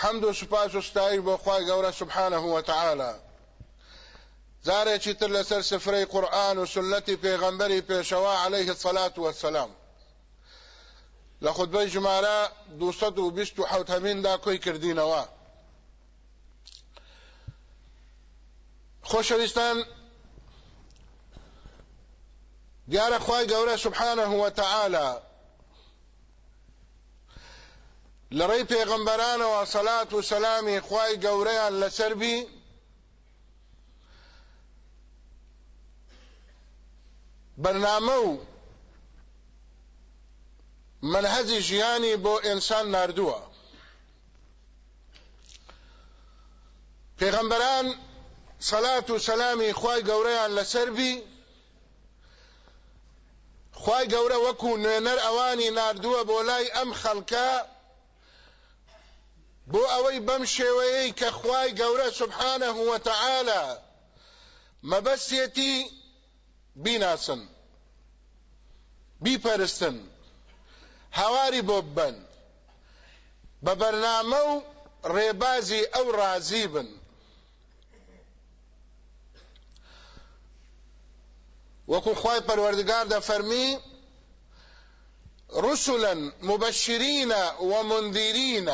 حمد و سپاس و ستایش بۆ خی گەورە سبحانه وتعالى جارێکی تر لەسەر سفرەی قورآن و سنەتی پێغەمبەری پێشەوە عليه الصلاة والسلام لە خودبەی ژمارە 220 هەمیندا کۆی کردینەوە. خۆشەویستان دیارە خی گەورە سبحانه وتعالى لڕێی پێغەمبەرانەوە سەلات و سەلامی خوای گەورەیان لەسەربی بەرنامە و منهەزی ژیانی بۆ ئینسان نردووە. پێغەمبەران سەلات و سەلامی خوای گەورەیان لەسەربی خوای گەورە وەکو نوێنەر ئەوانی نردووە بۆ لای ئەم خەڵکە بۆ ئەوەی بەم شێوەیەی کە خوای گەورە سبحانه وتعالى مەبەستێتی بیناسن بیپەرستن هاواری بۆ ببەن بە بەرنامە و ڕێبازی ئەو ڕازی بن. وەکو خوای رسلا مبشرين ومنذرين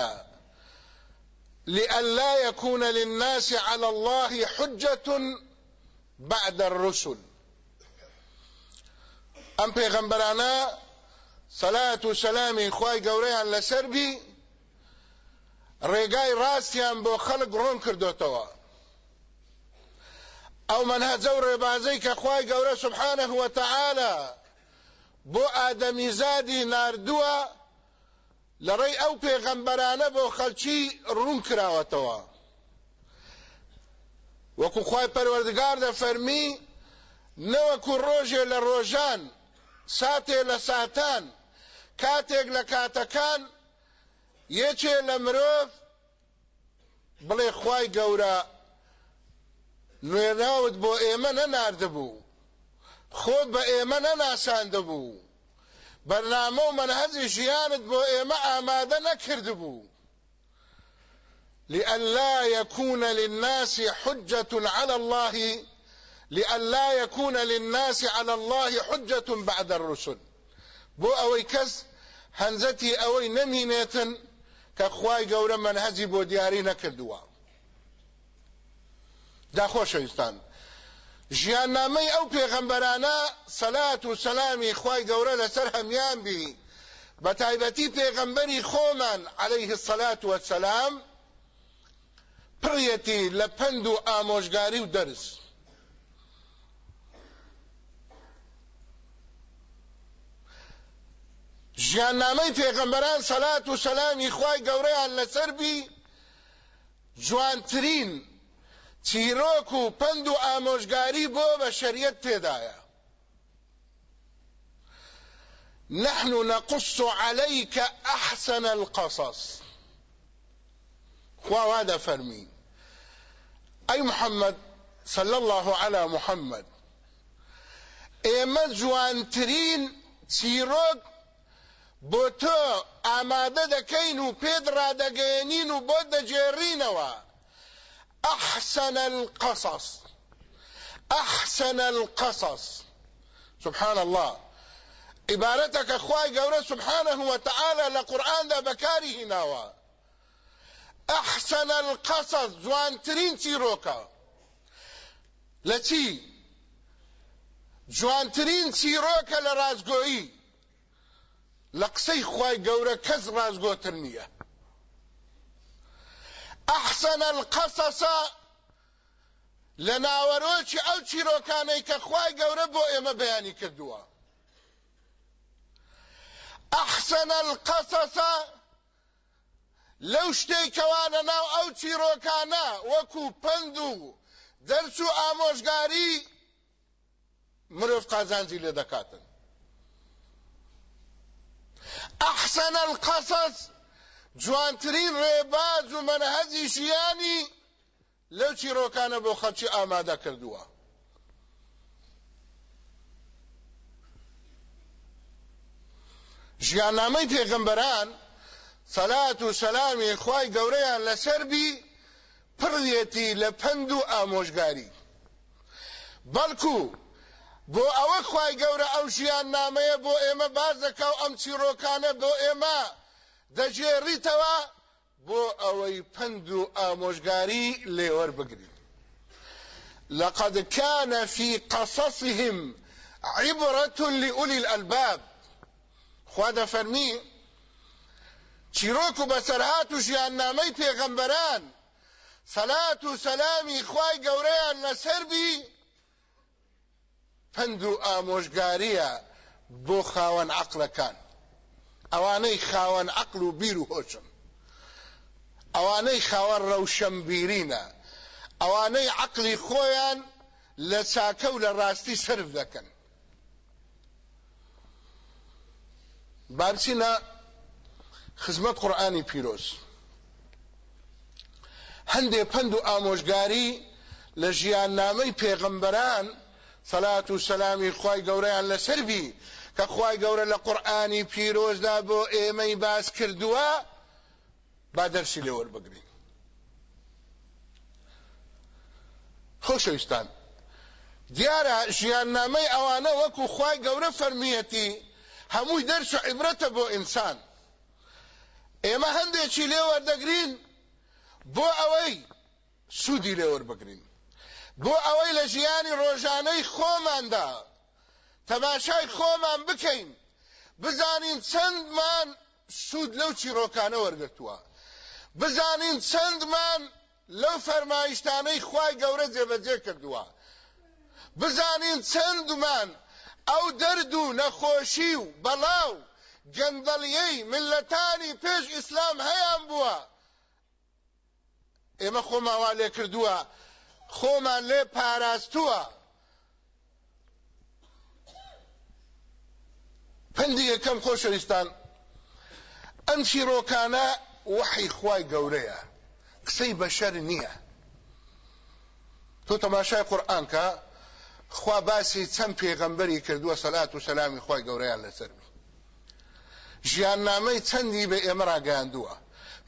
لئلا يكون للناس على الله حجة بعد الرسل. أم پیغمبرانا صلاة و سلامی خوای گەورەیان لەسەر بی ڕێگای ڕاستیان بۆ خەڵک ڕۆن کردوتەوە. ئەو منهەجە و ڕێبازەی کە خوای سبحانه وتعالى بۆ ئادەمیزادی ناردووە لەڕێی ئەو پێغەمبەرانە بۆ خەلکی ڕوون کراوەتەوە وەکو خی پەروەردگار دەفەرمی نەوەکو ڕۆژێ لە ڕۆژان ساتێ لە ساتان کاتێک لە کاتەکان یەکێ لە مرۆڤ بڵێ خی گەورە نوێناوت بۆ ئێمە نەناردەبوو خۆت بە ئێمە نەناساندەبوو بەرنامە و منهەزی ژیانت بۆ ئێمە ئامادە نەکردبوو لئلا يكون للناس حجة على الله لئلا يكون للناس على الله حجة بعد الرسل. بو أوي كس هنزتي أوي نمينيتن كخواي قورا منهزي بو دياري نكردوا دا خۆشەویستان ژیاننامەی ئەو پێغەمبەرانە سەلات و سەلامی خی گەورە لەسەر هەمیان بی. بە تایبەتی پێغەمبەری خۆمان عليه الصلاة والسلام پڕیەتی لە پند و ئامۆژگاری و دەرس. ژیاننامەی پێغەمبەران سەلات و سەلامی خی گەورەیان لەسەر بی جوانترین چیرۆک و پند و ئامۆژگاری بۆ نحن نقص عليك أحسن القصص. وهذا فرمي أي محمد صلى الله على محمد. ئێمە جوانترین چیرۆک بۆ تۆ ئامادە دەکەین و پێت ڕادەگەێنین و بۆ أحسن القصص. أحسن القصص. سبحان الله عبارتك أخواي قورة سبحانه وتعالى لقرآن ذا بكاره ناوى. أحسن القصص. جوان ترين تيروكا لتي جوان ترين تيروكا لرازقوئي. لقسي خواي قورة كز رازقو ترنيه احسن القصص لناوەرۆکی ئەو چیرۆکانەی کە خوای گەورە بۆ ئێمە بەیانی کردووە ئەحسن القصص لەو شتێکەوانە ناو ئەو چیرۆکانە وەکو پند و دەرس و ئامۆژگاری مرۆڤ قازانجی لێ دەکاتن ئەحسن القصص جوانترین ڕێباز و مەنهەزی ژیانی لەو چیرۆکانە بۆ خەڵکی ئامادە کردووە. ژیاننامەی پێغمبەران سەلات و سەلامی خوای گەورەیان لەسەربی پڕێتی لە پند و ئامۆژگاری. بەڵکو بۆ ئەوە خوای گەورە ئەو ژیان نامەیە بۆ ئێمە باز دەکە و ئەم چیرۆکانە بۆ ئێمە دەجێڕیتەوە بۆ ئەوەی پند و ئامۆژگاری لێوەربگرین لقد كان في قصصهم عبرة لأولي الألباب. خواده فرمي چیرۆک و بەسەرهات و ژیاننامەی پێغەمبەران سەلات و سەلامی خوای گەورەیان لەسەربی پند و ئامۆژگاریە بۆ خاوەن عقلەکان. ئەوانەی خاوەن عقل و بیر و هۆشن ئەوانەی خاوەن ڕەوشەمبیرینە ئەوانەی عقلی خۆیان لە چاکە و لە ڕاستی سرف دەکەن. بارچینە خزمەت قورآانی پیرۆز. هەندێ پند و ئامۆژگاری لە ژیان نامەی پێغەمبەران سەلات و سەلامی خی گەورەیان لەسەربی کە خوای گەورە لە قورآانی پیرۆزدا بۆ ئێمەی باس کردووە با دەرسی لێ وەربگرین. خۆشەویستان دیارە ژیاننامەی ئەوانە وەکو خوای گەورە فەرمیەتی هەمووی دەرس و عیبرەتە بۆ ئینسان. ئێمە هەندێکی لێ وەردەگرین بۆ ئەوەی سوودی لێ وەربگرین. بۆ ئەوەی لە ژیانی ڕۆژانەی خۆماندا تەماشای خۆمان بکەین. بزانین چەندمان سوود لەو چیرۆکانە وەرگتووە بزانین چەندمان لەو فەرمایشتانەی خوای گەورە جێبەجێ کردووە. بزانین چەندمان ئەو دەرد و نەخۆشی و بەڵاو گەندەڵیەی ملەتانی پێش ئیسلام هەیان بووە. ئێمە خۆماوا لێ کردووە خۆمان لێ پاراستووە. پندی یەکەم خۆشەویستان. ئەم چیرۆکانە وحی خوای گەورەیە. قسەی بەشەر نییە. تۆ تەماشای قورآن کە خوا باسی چەند پێغەمبەری کردووە سەلات و سەلامی خوای گەورەیان لەسەر ژیان نامەی چەندی بە ئێمە ڕاگەاندووە.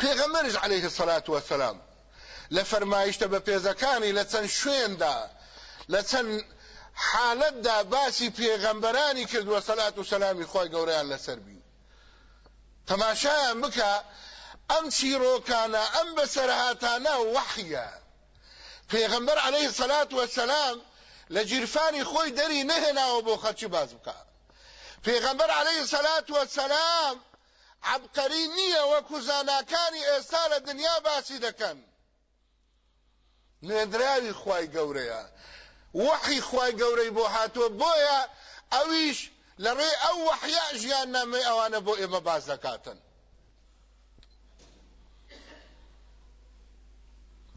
پێغەمبەرش عليه الصلاة والسلام لە فەرمایشتە بە پێزەکانی لە چەند شوێندا لە حالەتدا باسی پێغەمبەرانی کردووە سەلات و سەلامی خۆی گەورەیان لەسەر بی تەماشایان بکە ئەم چیرۆکانە ئەم بەسەرهاتانە وەحیە. پێغەمبەر عەلەیهی سەلات وەسەلام لە جیرفانی خۆی دەری نەهێناوە بۆ خەڵکی باز بکە. پێغەمبەر عەلەیهی سەلات وەسەلام عبقەری نییە وەکو زاناکانی ئێستا لە دنیا باسی دەکەن. نێدراوی خوای گەورەیە. خوای گەورەی بۆ هاتووە. بۆیە ئەویش لە ڕێ ئەو وحیا ژیان نامەی ئەوانە بۆ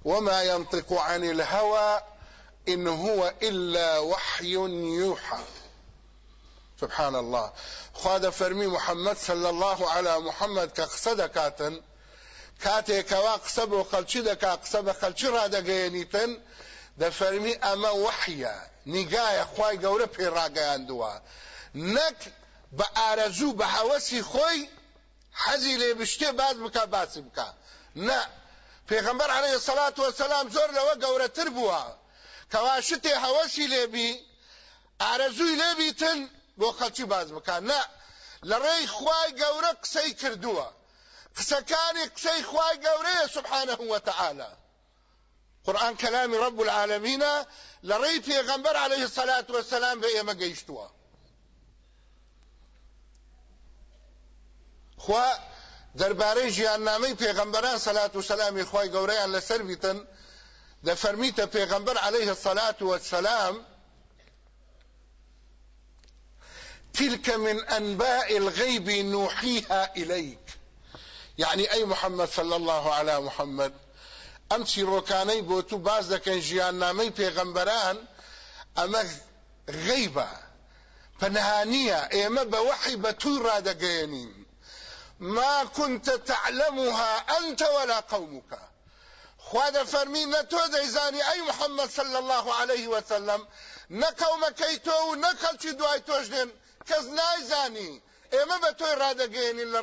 وما ينطق عن الهوى إن هو إلا وحي يوحى. سبحان الله خواده فرمي محمد صلى الله على محمد كقصد خەلکی دەکا قسە بە خەلکی ڕدەگەیەنیتن دەفەرمی ئەمە وەحیە. نیگایە خی گەورە پێڕاگەیاندووە نەک بە ئارەزوو بە هەوەسی خۆی حەزی لێ بشتێ باز بکە باسی بکە. نە پێغەمبەر عەلەیهی سەلات وەسەلام زۆر لەوە گەورەتر بووە. کەوا شتێ هەوەسی لێبی ئارەزووی لێبیتن بۆ خەلکی باز بکە. نە لە ڕێی خوای گەورە قسەی کردووە. قسەکانی قسەی خوای گەورەیە سبحانه وتعالى قرآن كلام رب العالمين لڕێی پێغەمبەر عليه الصلاة والسلام بە ئێمە گەیشتووە خوا دەربارەی ژیاننامەی پێغەمبەران سەلات و سەلامی خوای گەورەیان لەسەر بیتن دەفەرمیتە پێغەمبەر عليه الصلاة والسلام تلك من أنباء الغيب نوحيها إليك. يعني أي محمد صلى الله على محمد؟ ئەم چیرۆکانەی بۆ تو باز دەکەن ژیان نامەی پێغەمبەران ئەمە غەیبە پەنهانیە ئێمە بە وحی بە توی ما كنت تعلمها أنت ولا قومك. خوا دەفەرمی نە تۆ دەیزانی ئەی محەممەد صلى الله عليه وسلم نەقەومەکەی تۆ و دوای تۆش دێن کەس نایزانی. ئێمە بە تۆی ڕادەگەێنین لە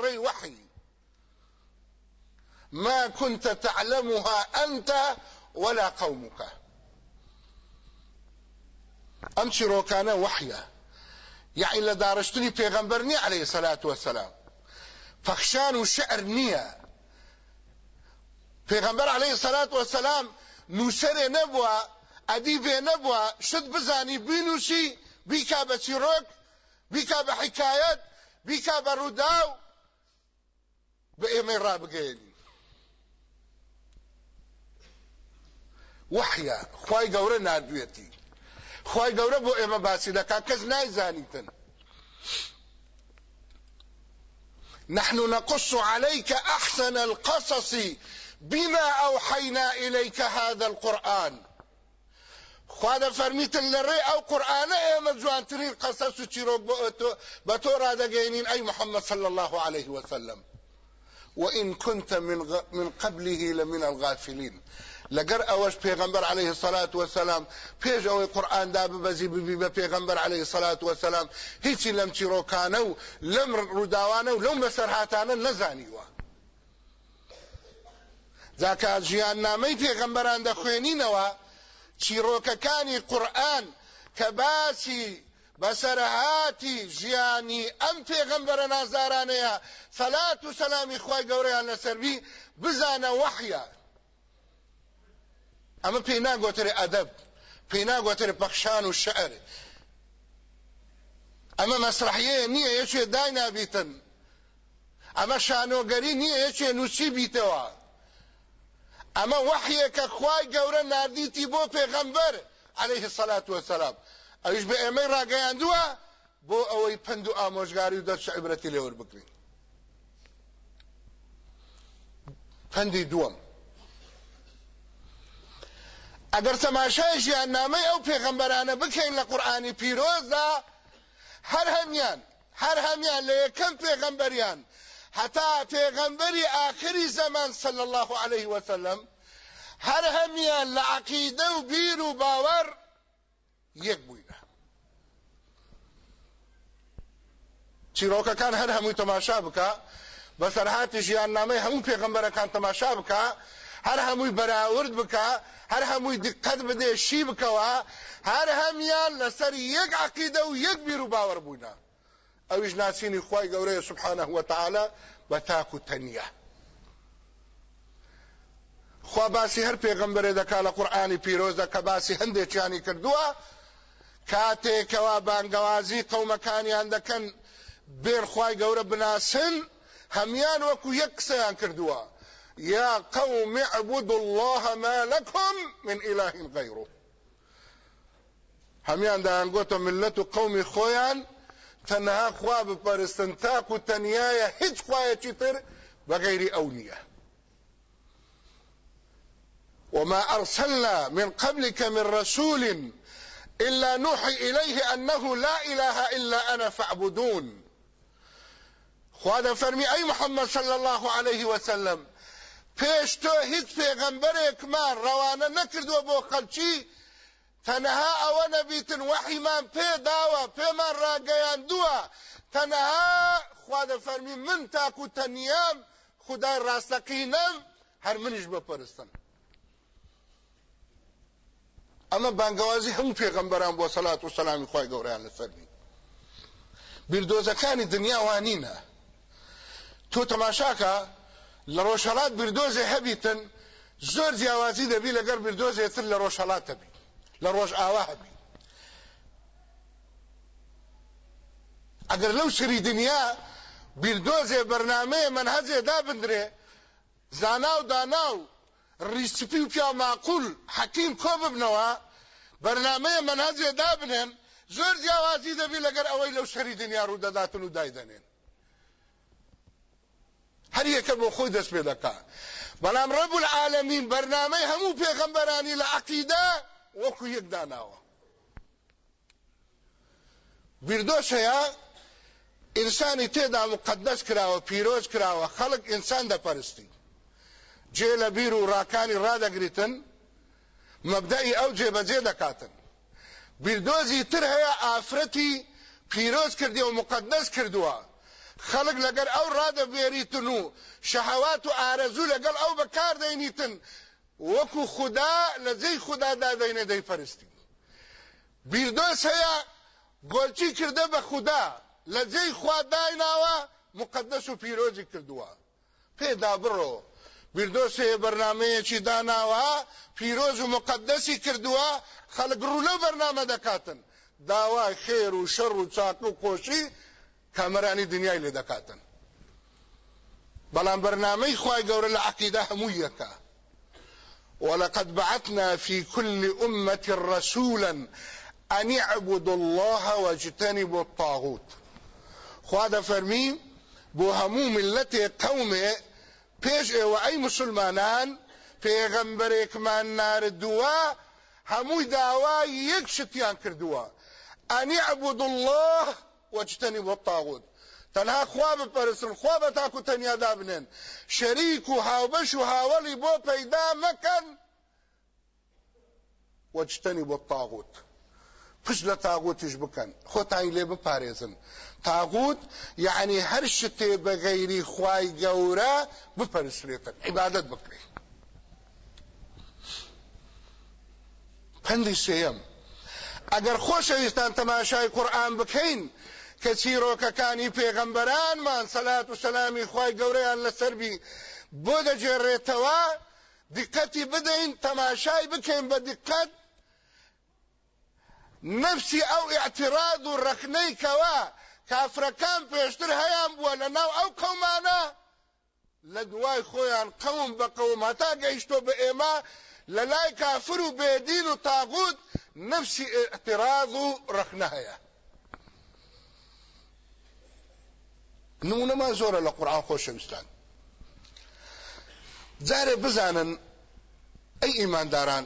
ما كنت تعلمها أنت ولا قومك. ئەم چیرۆکانە وحیە یعنی لە داڕشتنی پێغەمبەر نییە عليه سەلات وسلام فەخشان و شعر نییە پێغەمبەر عليه سەلات وسلام نووسەرێ نەبووە ئەدیبێ نەبووە شت بزانی بینوسی بیکا بە چیرۆک بیکا بە حکایەت بیکا بە ڕووداو وحیە خی گەورە نردوێتی خی گەورە بۆ ئێمە باسی دەکا کەس نایزانیتن. نحن نقص عليك أحسن القصص بما أوحينا إليك هذا القرآن. خواده فرميتن لري أو قرآن ايما جوانترين قصص چيروك بتو رادقينين أي محمد صلى الله عليه وسلم. وإن كنت من, من قبله لمن الغافلين. لەگەر ئەوەش پێغمبەر عليه الصلاة والسلام پێش ئەوەی قورآن دا ببەزی ببی بە پێغمبەر عليه الصلاة والسلام هیچی لەم چیرۆکانە و لەم ڕووداوانە و لەم بەسەرهاتانە نەزانیوە. جاکە ژیان نامەی پێغمبەران دەخوێنینەوە چیرۆکەکانی قورآن کە باسی بەسەرهاتی ژیانی ئەم پێغمبەرە نازارانەیە سەلات و سەلامی خی گەورەیان لەسەربی بزانە وەحیە. ئەمە پێی ناگۆترێ ئەدەب پێی ناگۆترێ پەخشان و شعر. ئەمە مەسرحیەیە نییە یەکێ دای نابیتن. ئەمە شانۆگەری نییە یەکێ نووسی بیتەوە. ئەمە وحیەکە خوای گەورە نردیتی بۆ پێغەمبەر عليه الصلاة والسلام ئەویش بە ئێمەی ڕاگەیاندووە بۆ ئەوەی پند و ئامۆژگاری و دەرچ عیبرەتی لێوە بکرین. پندی دووەم. ئەگەر تەماشای ژیان نامەی ئەو پێغەمبەرانە بکەین لە قورآانی پیرۆزدا هەر هەمیان هەر هەمیان لە یەکەم پێغەمبەریان. هەتا پێغەمبەری ئاخری زەمان صلی الله عليه وسلم هەر هەمیان لە عەقیدە و بیر و باوەڕ یەک بووینە. چیرۆکەکان هەر هەمووی تەماشا بکە بەسەرهاتی ژیان نامەی هەموو پێغەمبەرەکان تەماشا بکە هەر هەمووی بەراورد بکە هەر هەمووی دقت بدێ شی بکەوە هەر هەمیان لەسەر یەک عقیدە و یەک بیر و باوەڕ بوونا ئەویش ناسینی خی گەورەیە سبحانە وتعاالە بە تاک و تەنیە. خوا باسی هەر پێغمبەرێ دەکا لە قورآانی پیرۆزە کە باسی هەندێکیانی کردووە کاتێکەوە بانگەوازی قەومەکانیان دەکەن بێرخوای گەورە بناسن هەمان وەکو یەک قسەیان کردووە. یا قوم اعبدوا الله ما لكم من إله غيره. هەمان دایانگۆتە ملت و قومی خۆیان تەنها خوا بپەرستن تاک و تەنیایە هیچ خوایەکی تر بەغیری ئەو نییە وما أرسلنا من قبلك من رسول إلا نوحي إليه أنه لا إله إلا أنا فاعبدون. خواده فرمي أي محمد صلى الله عليه وسلم پێش تۆ هیچ پێغەمبەرێکمان ڕەوانە نەکردووە بۆ خەلکی تەنەها ئەوە نەبیتن وەحیمان پێداوە پێمان ڕاگەیاندووە تەنەها خوا دەفەرمی من تاکو تەنیام خدای ڕاستەقینەم هەر منیش بپەرستن ئەمە بانگەوازی هەموو پێغەمبەران بۆ سەلات و سەلامی خی گەوریان لەسەرنی بیردۆزەکانی دنیا وانینە. تۆ تەماشاکە لە ڕۆژهڵات بردۆزێ هەبیتن زۆر جیاوازی دەبی لەگەر بردۆزێتر لە ڕۆژهڵات هەبی لە ڕۆژ ئاوا هەبی. ئەگەر لەو سری دنیا بیردۆزێ بەرنمەیە منهەجێ دابدرێ زانا و دانا و ریسپی و پیا معقول حەکیم کۆ ببنەوە بەرنمەیە منهەجێ دابنێن زۆر جیاوازی دەبی لەگەر ئەوەی لەو سەری دنیا ڕوو دەداتن و دایدەنێن. هەر یەکە بۆ خۆی دەست پێ دەکا. بەڵام ڕەب العالمین بەرنمەی هەموو پێغەمبەرانی لە عەقیدە وەکو یەک داناوە. بیردۆش هەیە ئینسانی تێدا مقدس کراوە پیرۆز کراوە خەڵک ئینسان دەپەرستی. جێ لە بیر و ڕاکانی ڕادەگریتن مەبدەئی ئەو جێبەجێ دەکاتن. بیردۆزی تر هەیە ئافرەتی پیرۆز کردی و مقدس کردووە. خەڵک لەگەر ئەو ڕادەبێریتن و شەهەوات و ئارەزوو لەگەڵ ئەو بەکاردەینیتن وەکو خوددا لە جێی خوددا دادەینە دەیپەرستی. بیردۆز هەیە گۆلچی کردە بە خوددا لە جێی خوا دایناوە مقدس و پیرۆزی کردووە. پێدا بڕۆ. بیردۆسێ بەرنمەیەکی داناوە پیرۆز و مقدسی کردووە خەڵک ڕوولە بەرنامە دەکاتن. داوای خێر و شەڕ و چاک و کۆشی کامەرانی دنیای لێ دەکاتن. بەڵام بەرنامەی خوای گەورە لە عقیدە هەموو ولقد بعثنا في كل أمة رسولا أن يعبدوا الله واجتنبوا الطاغوت. خواد فرمي بو همو ملت قومه پیش ئێوە ئەی مسلمانان پێغەمبەرێکمان ناردووە هەمووی داوای یەک شتیان کردووە. ئەنی عبود الله واجتنبوا الطاغوت. تەنها خوا بپەرستن خوا بە تاکو تەنیادا بنێن شەریک و هاوبەش و هاوڵی بۆ پەیدا مەکەن واجتنبوا الطاغوت. پشت لە تاغوتیش بکەن خۆتان لێ بپارێزن. تاغوت یعنی هەر شتێ بە غەیری خوای گەورە بپەرسرێتن عیبادەت بکرێ پەندی سێەم ئەگەر خۆشەویستان تەماشای قورآن بکەین کە چیرۆکەکانی پێغەمبەرانمان سەلات و سەلامی خوای گەورەیان لەسەربی بۆ دەجێڕێتەوە دقەتی بدەین تەماشای بکەین بە دقەت. نفسی ئەو اعتراض و ڕەخنەی کەوە کافرەکان پێشتر هەیان بووە لە ناو ئەو قەومانە. لە دوای خۆیان قەوم بە قەوم هەتا گەیشتۆ بە ئێمە لە لای کافر و بێدین و تاغوت نفسی اعتراض و ڕەخنە هەیە. نمونەمان زۆرە لە قورآن خۆشەویستان. جارێ بزانن ئەی ئیمانداران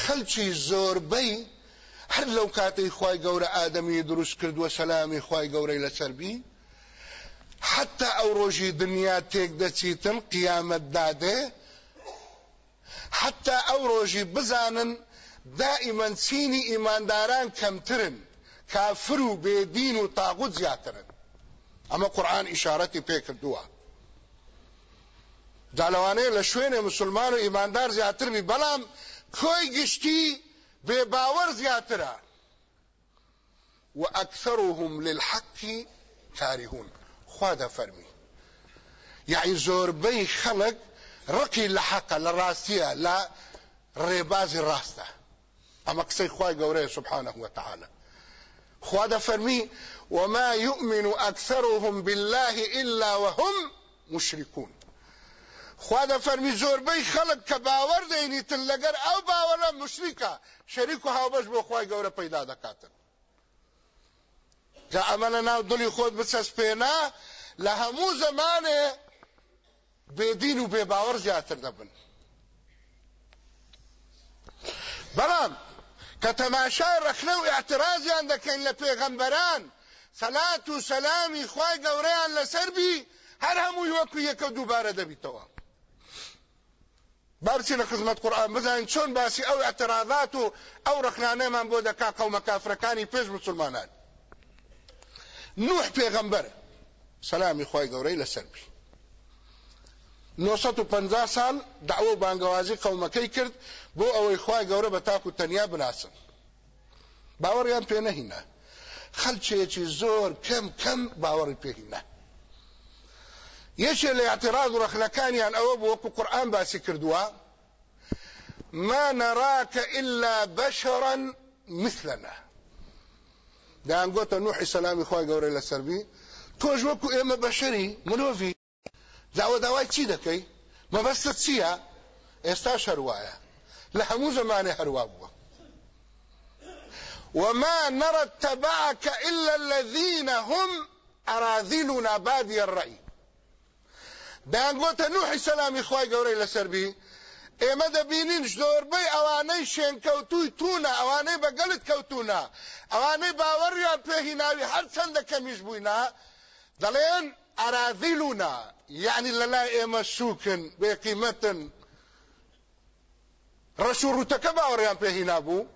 خەلکی زۆربەی هەر لەو کاتەی خی گەورە ئادەمی دروست کردووە سەلامی خی گەورەی لەسەربی حتا ئەو ڕۆژی دنیا تێک دەچیتن قیامەت دادێ حتا ئەو ڕۆژی بزانن دائیمەن چینی ئیمانداران کەمترن کافر و بێدین و تاغوت زیاترن. ئەمە قورآن ئیشارەتی پێ کردووە. جالوانەیە لە شوێنێ مسلمان و ئیماندار زیاتر بی بەڵام کۆی گشتی بێباوەڕ زیاترە. وأكثرهم للحق كارهون خوا دەفەرمی. یعنی زۆربەی خەڵک ڕقی لە حەقە لە ڕاستیە لە ڕێبازی ڕاستە. ئەمە قسەی خوای گەورەیە سبحانه وتعالى خوا دەفەرمی وما يؤمن أكثرهم بالله إلا وهم مشركون. خوا دەفەرمی زۆربەی خەڵک کە باوەڕ دەینیتن لەگەر ئەو باوەڕە مشریکە شەریک و هاوبەش بۆ خوای گەورە پەیدا جا ئەمە لە ناو دڵی خۆت بچەسپێنا لە هەموو زمانێ بێدین و بێباوەڕ زیاتر دەبن. بەڵام کە تەماشای ڕەخنە و اعترازیان دەکەین سەلات و سەلامی خوای گەورەیان لەسەر بی هەر هەمووی وەکو یەکە دووبارە دەبیتەوە. بارچی لە خزمەت قورآن بزانین چۆن باسی ئەو اعتراضات و ئەو ڕەخنانەمان بۆ دەکا قەومە کافرەکانی پێش مسلمانان. نوح پێغەمبەر سەلامی خوای گەورەی لەسەر بی 950 سال دعوە بانگەوازی قەومەکەی کرد بۆ ئەوەی خوای گەورە بە تاکو تەنیا بناسن. باوەڕیان پێ نەهینە خەلچێکی زۆر کەم کەم باوەڕی پێهینە یەکێ لە اعتراض و ڕەخلەکانیان ئەوە بۆ وەکو قورآن باسی کردووە ما نراك إلا بشرا مثلنا. دەیانگوتە نوحی سەلامی خوای گەورەی لەسەربی تۆش وەکو ئێمە بەشەری مرۆڤی داوە داوای چی دەکەی؟ مەبەستت چییە؟ ئێستا شەروایە. لە هەموو زمانێ هەروە بووە. وما نرى اتبعك إلا الذين هم أراذلنا بادي الرأي. دەیانگوتە نوحی سەلامی خوای گەورەی لەسەربی ئێمە دەبینین زۆربەی ئەوانەی شێنکەوتوی تونە ئەوانەی بەگەلت کەوتونە ئەوانەی باوەڕیان پێهیناوی هەر چەندە کەمیش بووینە دەڵێن ئارازیلونا یعنی لەلای ئێمە سووکن بێقیمەتن. ڕەش و ڕوتەکە باوەڕیان پێهینا بوو.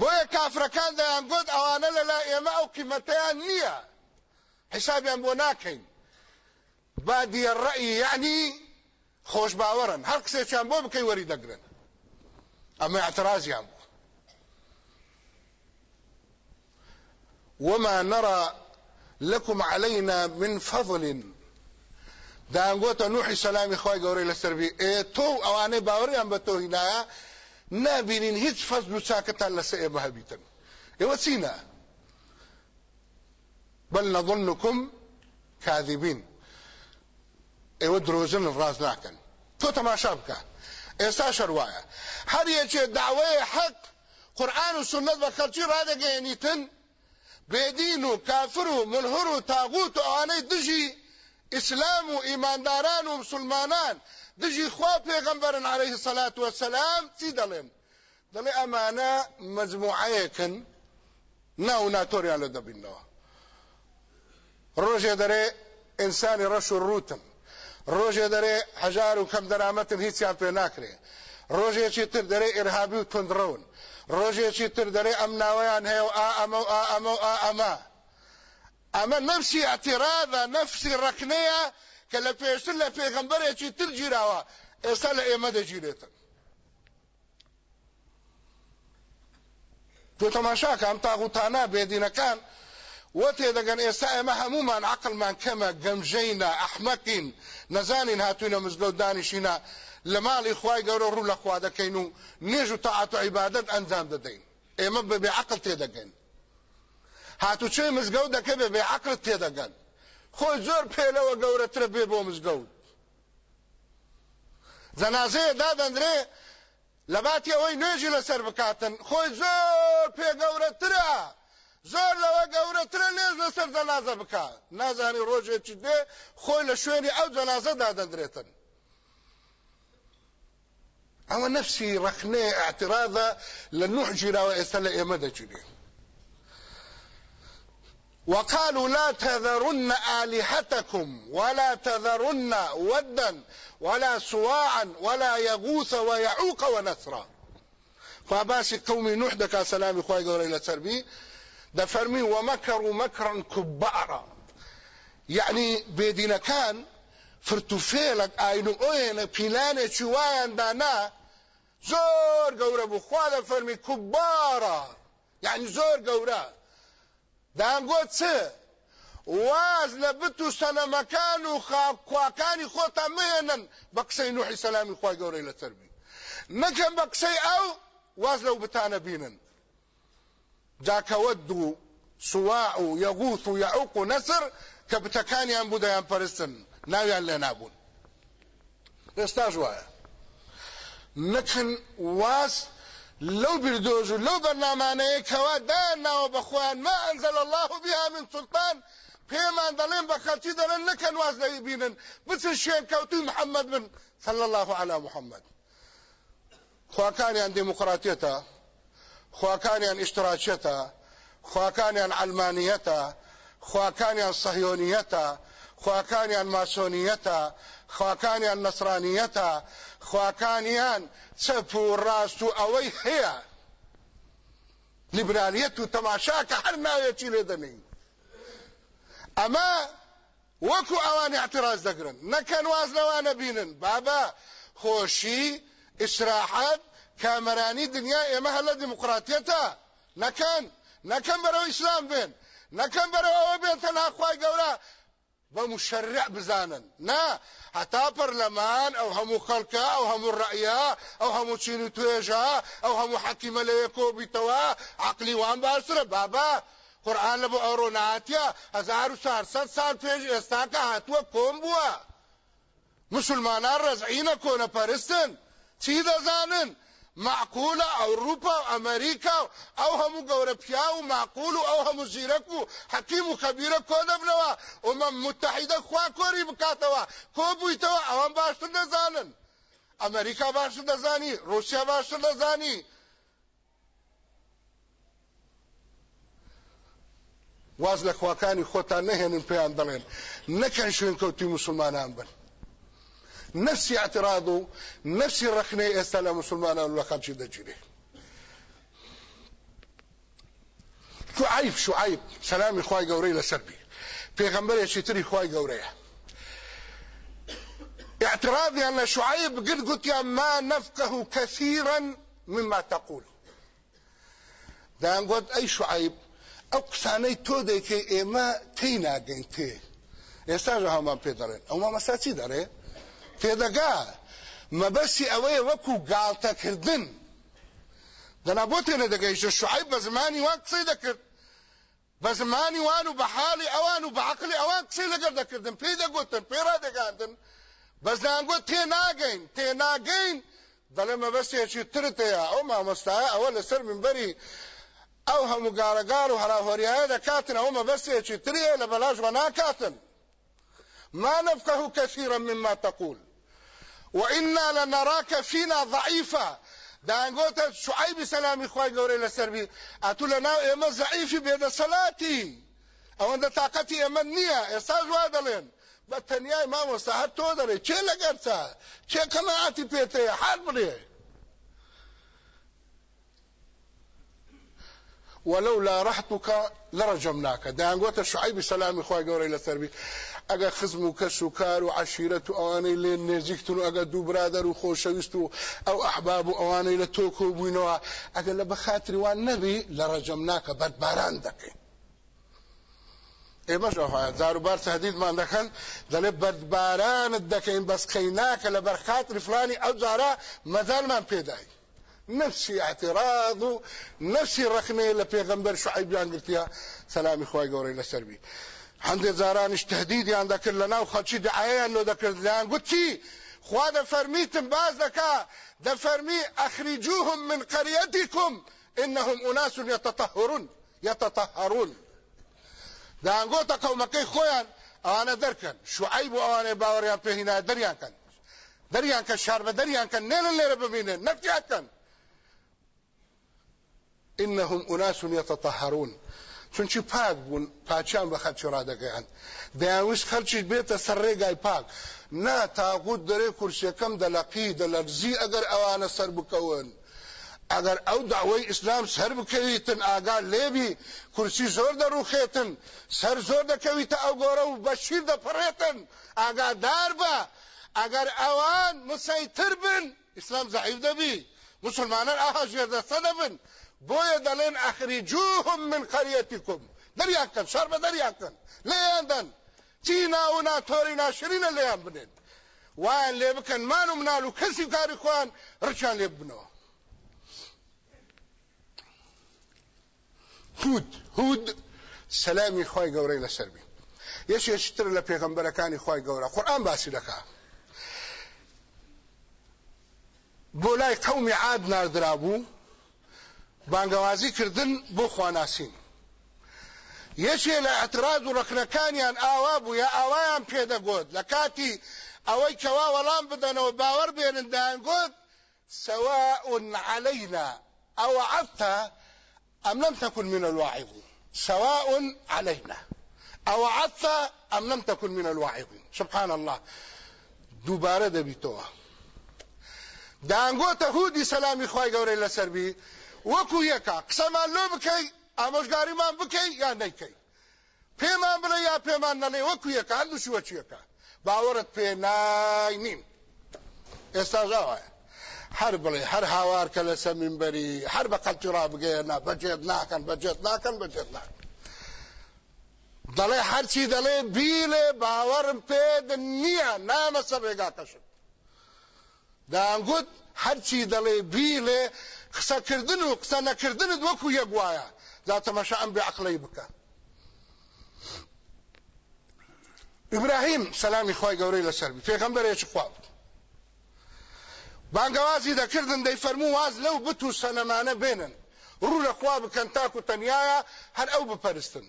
بۆیە کافرەکان دەیان گوت ئەوانە لەلای ئێمە ئەو قیمەتەیان نییە حسابیان بۆ ناکەین بادیە ڕەئی یعنی خۆش باوەڕن هەر قسێکیان بۆ بکەی وەری دەگرن ئەمە اعترازیان بوو وما نرى لكم علينا من فضل دانگوتە نوحی سەلامی خی گەورەی لەسەروی ئێ تۆ ئەوانەی باوەڕیان بە تۆ هینایە نابینین هیچ فەزل و چاکەتان لەسەر ئێمە هەبیتن ئێوە چینە بل نظنكم كاذبين. ئێوە درۆزن ڕاز ناکەن تۆ تەماشا بکە ئێستا شەروایە هەر یەکێ داوای حەق قورآن و سنت بە خەڵکی ڕادەگەێنیتن بێدین و کافر و ملهور و تاغوت و ئەوانەی دژی ئیسلام و ئیمانداران و مسلمانان. دژی خوا پێغەمبەرن عەلەیهی سەلات وەسەلام چی دەڵێن؟ دەڵێ ئەمانە مەجموعەیەکن ناو ناتۆریان لە دەبینەوە. ڕۆژێ دەرێ ئینسانی ڕەش و ڕوتن. ڕۆژێ دەرێ هەژار و کەم دەرامەتن هیچیان پێ ناکرێ. ڕۆژێکی تر دەرێ ئێرهابی و تندڕەون ڕۆژێکی تر دەرێ ئەم ناوەیان هەیە و ئا ئەمە و ئا ئەمە و ئا ئەمە. ئەمە کە لە پێشتر لە پێغەمبەرێکی تر گیراوە ئێستا لە ئێمە دەگیرێتن. تۆ تەماشاکە ئەم تاغوتانە بێدینەکان وە تێدەگەن ئێستا ئێمە هەمومان عقلمان کەمە گەمژەینە ئەحمەقین نەزانین هاتوونە مزگەوت دانیشینە لە ماڵی خوای گەورە ڕوو لە خوا دەکەین و نێژ و تەعات و عیبادەت ئەنجام دەدەین. ئێمە بەبێ عقل تێدەگەین. هاتوچێ مزگەوت دەکە بێ بێ عقل تێدەگەن. خۆی زۆر پێلەوە گەورەترە بێ بۆ مزگەوت. جەنازەیە دادەندرێ لە باتی ئەوەی نوێژی لەسەر بکاتن. خۆی زۆر پێ گەورەترە زۆر لەوە گەورەترە نێز لەسەر جەنازە بکە نازانی ڕۆژێکی دێ خۆی لە شوێنی ئەو جەنازە دادەندرێتن. ئەوە نفسی ڕەخنێ اعتراضە لە نوح گیراوە ئێستا لە ئێمە دەگیرێ وقالوا لا تذرن آلهتكم ولا تذرن ودا ولا سواعا ولا يغوث ويعوق ونسرا فباسي قومي نوح دكا سلامي خواهي قولي لسربي دفرمي ومكروا مكرا كبارا. يعني بيدين كان فرتوفێلک ئاین و ئۆێنە پیلانێکی وایان دانا. بوو خوا لە فەرمی کوبارە یعنی زۆر گەورە دانگۆ چ واز لە بت و سەنەمەکان و خواکانی خۆتان مهێنن بە قسەی نوحی سەلامی خوای گەورەی لەسەر بی نەکەم بە قسەی واز لەو بتانە بینن جاکەوەد و سواع و یەغوث و یعوق و نەسر کە بتەکانیان بوو دەیان پەرستن ناویان لێ نابوون ئێستاژ وایە نەکن واز لو بردوج لو برنامانه کوا دا ناو بخوان. ما انزل الله بها من سلطان. پیمان دلین بخلچی دلین نکن واز بینن. بس شین کوتی محمد من صلی الله علی محمد. خواکانیان دموکراتیتا خواکانیان اشتراکیتا خواکانیان علمانیتا خواکانیان صهیونیتا خواکانیان ماسۆنیەتە خواکانیان نەسرانیەتە خواکانیان چەپ و ڕاست و ئەوەی هەیە. لیبرالیەت و تەماشا کە هەر ناوێکی لێ دەنین ئەمە وەکو ئەوانی اعتراز دەگرن. نەکەن واز لەوانە بینن. بابا خۆشی ئیسراحەت کامەرانی دنیا ئێمە هەل لە دیموکراتیەتە نەکەن. نەکەم بەرەو ئیسلام بێن. نەکەم بەرەو ئەوە بێن تەنها خوای گەورە. بە مشرع بزانن. نا هەتا پەرلەمان ئەو هەموو خەڵکە ئەو هەموو ڕعیا ئەو هەموو چین و توێژە ئەو هەموو لەیە کۆبیتەوە عقلی وان باشترە بابا قورآن لە بۆ ئەوڕۆ نهاتیە هەزار و چارسەد سال پێش ئێستاکە هاتووە کۆم بووە. مسلمانان ڕزعینە کۆنە پەرستن. چی دەزانن؟ معقولە ئەوروپا و ئەمریکا و ئەو هەموو گەورە پیا و معقول و ئەو هەموو زیرەک و حەکیم و خەبیرە کۆ دەبنەوە ئۆمە متحیدە خوا کۆری بکاتەوە. کۆ بوویتەوە؟ ئەوان باشتر دەزانن. ئەمریکا باشتر دەزانی ڕوسیا باشتر دەزانی. واز لە خواکانی خۆتان نەهێنن پێیان دەڵێن. نەکەن شوێن کەوتی مسلمانان بن. نفسي اعتراضه نفسي رخني ئێستا مسلمان الله خەڵکی دەگیرێ شعيب شعيب سلامي خواي قوري لسربي پێغەمبەرێکی تری خواي گەورەیە اعتراضي أن شعيب قد قلت يا ما نفقه كثيرا مما تقول. دان قلت أي شعيب قسانەی تۆ دەیکەی ئێمە تێی ناگەین تێ ئێستا هەمان پێ دەڵێن ئەو مامەستا چی دەڕێ تێدەگا مەبەستی ئەوەیە وەکو گاڵتەکردن دەنا بۆ تێنە دەگەیشە شعیب بە زمانی وان قسەی دەکرد بە زمانی وان و بە حاڵی ئەوان و بە عقلی ئەوان قسەی لەگەر دەکردن پێی دەگوتن پێی ڕادەگاندن بەزدانگوت تێ ناگەین تێ ناگەین دەڵێ مەبەستێکی هەیە ئەو مامۆستایە ئەوە لەسەر منبەری ئەو هەموو گارەگار و هەراهۆریایە دەکاتن ئەو مەبەستێکی تریە لە بەلاژ بە ناکاتن. ما نفقه كثيرا مما تقول. وإنا لنراك فينا ضعيفا. دانگوتا شعيب سلامي خواهي قوري لسربي أتو لنا إما ضعيفي بيد صلاتي. أو اند طاقتي إما نية أستاذ وادلين بتنيا إمام وصاحب تو داري چه لگرتا چه قناعتي پیته حال بليه ولولا رحتك لرجمناك. دانگوتا شعيب سلامي خواهي قوري لسربي ئەگە خزم و کەس و کار و عشیرەت و ئەوانەی لێن نێزیکتن و ئەگە دوو برادر و خۆشەویست و ئەو ئەحباب و ئەوانەی لە تۆکۆ بووینەوە. ئەگە لە بەخاتری وان نەبی لە ڕەجەم ناکە بەرباران دەکەین. ئێمەش ئەوهایە جاروبار تهدیدمان دەکەن دەڵێ بەربارانت دەکەین بەسکەی ناکە لە بەرخاتری فلانی ئەو جارە مەزالمان پێدای نفسي اعتراض و نفسي رخنه لپیغمبر شعیب قرتیا سلامی خوای گوری لسربی هەندێک جارانیش تهدیدیان دەکرد لە ناو خەڵکی دعایان لۆ دەکرد لیان گوتی خوا دەفەرمیتم باز دەکا دەفەرمی ئەخریجوهم من قريتكم إنهم أناس يتطهرون يتطهرون دانگۆتە قەومەکەی خۆیان ئەوانە دەرکەن شوعیب و ئەوانەی باوەڕیان پێهینا دەریان کەن دەریان کە شار بە دەریان کەن نێنن لێرە ببینن نەفتیان إنهم أناس يتطهرون چونکی پاک بوون پاچیان بە خەلکی ڕادەگەیان دەیانویست خەلکی بێتە سەر ڕێگای پاک. نا تاغوت دەرێ کورسەکەم دەلەقی دەلەرزی ئەگەر ئەوانە سەر بکەون. ئەگەر ئەو داوای ئیسلام سەر بکەویتن ئاگا لێبی کورسی زۆر دەڕوخێتن سەر زۆر دەکەویتە ئەو گۆرە و بەشیر دەپەڕێتن. ئاگادار بە ئەگەر ئەوان مسەیتر بن ئیسلام زعیف دەبی مسلمانان ئاها ژێردەستە دەبن بۆیە دەڵێن ئەخریجوهم من قەریەتیکم دەریاکەن شەر بە دەریاکەن لێیاندەن چی ناو ناتۆری ناشرینە لێیان بنێن وایان لێ بکەن مان و مناڵ و کەسی کاری خۆیان ڕچیان لێ بنەوە هود. هود. سەلامی خی گەورەی لەسەربی یەشێشتر لە پێغەمبەرەکانی خی گەورە قورآن باسی دەکا بۆ لای قەومی عاد ناردرا بوو بانگەوازی کردن بۆ خواناسین. یەکێ لە ئەتراز و ڕخنەکانیان ئاوا بوو یا ئاوایان پێدەگوت لە کاتی ئەوەی کەوا وەڵام بدەنەوە باوەڕ بێنن دایانگوت سواء علينا أو عدت أم لم تكن من الواعظين سواء علينا أو عدت أم لم تكن من الواعظين سبحان الله. دووبارە دەبیتەوە. دانگۆتە هودی سەلامی خی گەورەی لەسەربی وەکو یەکە قسەمان لۆ بکەی ئامۆژگاریمان بکەی یا نەیکەی؟ پێمان بڵێ یا پێمان نەڵێ؟ وەکو یەکە هەردووشی وەچیەکە باوەڕت پێ نای نین ئێستا ژاوایە هەر بڵێ هەر هاوار کە لەسە منبەری هەر بە قەلتی ڕابگەێنە بەجێت ناکەن بەجێت ناکەن بەجێت ناکەن. دەڵێ هەرچی دەڵێ بیلێ باوەڕم پێد نییە نامەسە ڕێگاکەشت دانگوت هەرچی دەڵێ بیلێ قسەکردن و قسە نەکردنت وەکو یەک وایە. دا تەمەشە ئەم بێعقلەی بکە. ئیبراهیم سەلامی خۆی گەورەی لەسەربی پێغەمبەرێکی خوا بوو؟ بانگەوازی دەکردن دەی فەرموو واز لەو بت و سەنەمانە بێنن. ڕوو لە خوا بکەن تاک و تەنیایە هەر ئەو بپەرستن.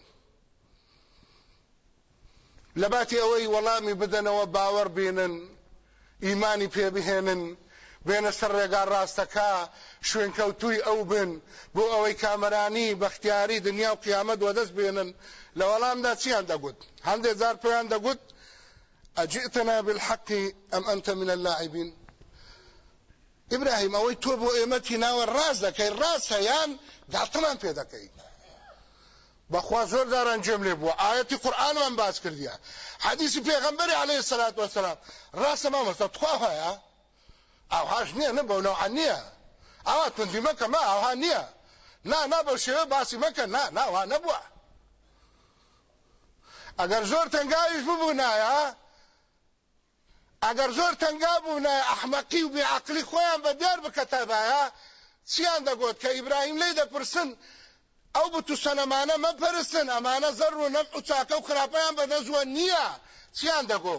لە باتی ئەوەی وەڵامی بدەنەوە باوەڕ بێنن ئیمانی پێبهێنن بێنە سەر ڕێگا ڕاستەکە شوێنکەوتوی ئەو بن. بۆ ئەوەی کامەرانی بەختیاری دنیا و قیامەت وەدەست بێنن لە وەڵامدا چیان دەگوت؟ هەندێک زار پێیان دەگوت؟ ئەجئتنا بالحق ئەم ئەنتە من اللاعبین. ئیبراهیم ئەوەی تۆ بۆ ئێمەتی ناوە ڕاز دەکەی. ڕاست هەیان داڵتەمان پێ دەکەی. بەخوا زۆر داران جێم لێ بووە. ئاەتی قورآنمان باس کردیە. حديث پیغمبر عليه الصلاة والسلام. راس ما مستطخوها يا او هاش نية نبو نوعا نية او تنفي مكة ما او ها نية نا نبو شوه باسي مكة نا نا وها نبو اگر زور تنگاوش ببونا يا اگر زور تنگا بونا احمقی و بیعقلی خویان بدار بکتبا يا چیان دا گوت که ابراهیم لی دا پرسن ئەو بتو سەنەمانە مەپەرستن ئەمانە زەر و نەف و چاکە و خراپەیان بەدەزوە نییە. چیان دەگۆ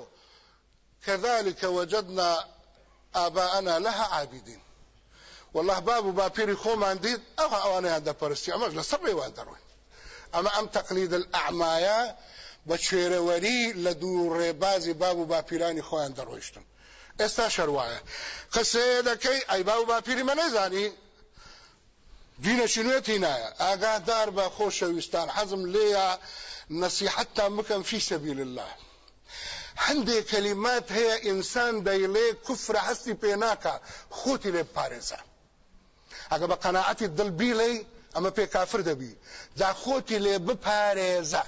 كذلك وجدنا آباءنا لها عابدين. والله باب باپیری خۆمان دیت ئەو ئەوانەیان دەپەرستی ئەمەش لە سەر ڕێوان دەڕۆین. ئەمە ئەم تەقلید الأعمایە بە کوێرەوەری لە دوو ڕێبازی باب و باپیرانی خۆیان دەڕۆیشتن. ئێستا شەروایە. قسەیە دەکەی ئەی دینەشی نوێتی نایە. ئاگادار بە خۆشەویستان. حەزم لێیە نەسیحەتتان بکەم فی سەبیل الله هەندێک کەلیمات هەیە ئینسان دەیڵێ کوفرە هەستی پێ ناکە خۆتی لێ پارێزە. ئەگە بە قەناعەتی دڵبیڵێ ئەمە پێ کافر دەبی. دا خۆتی لێ بپارێزە.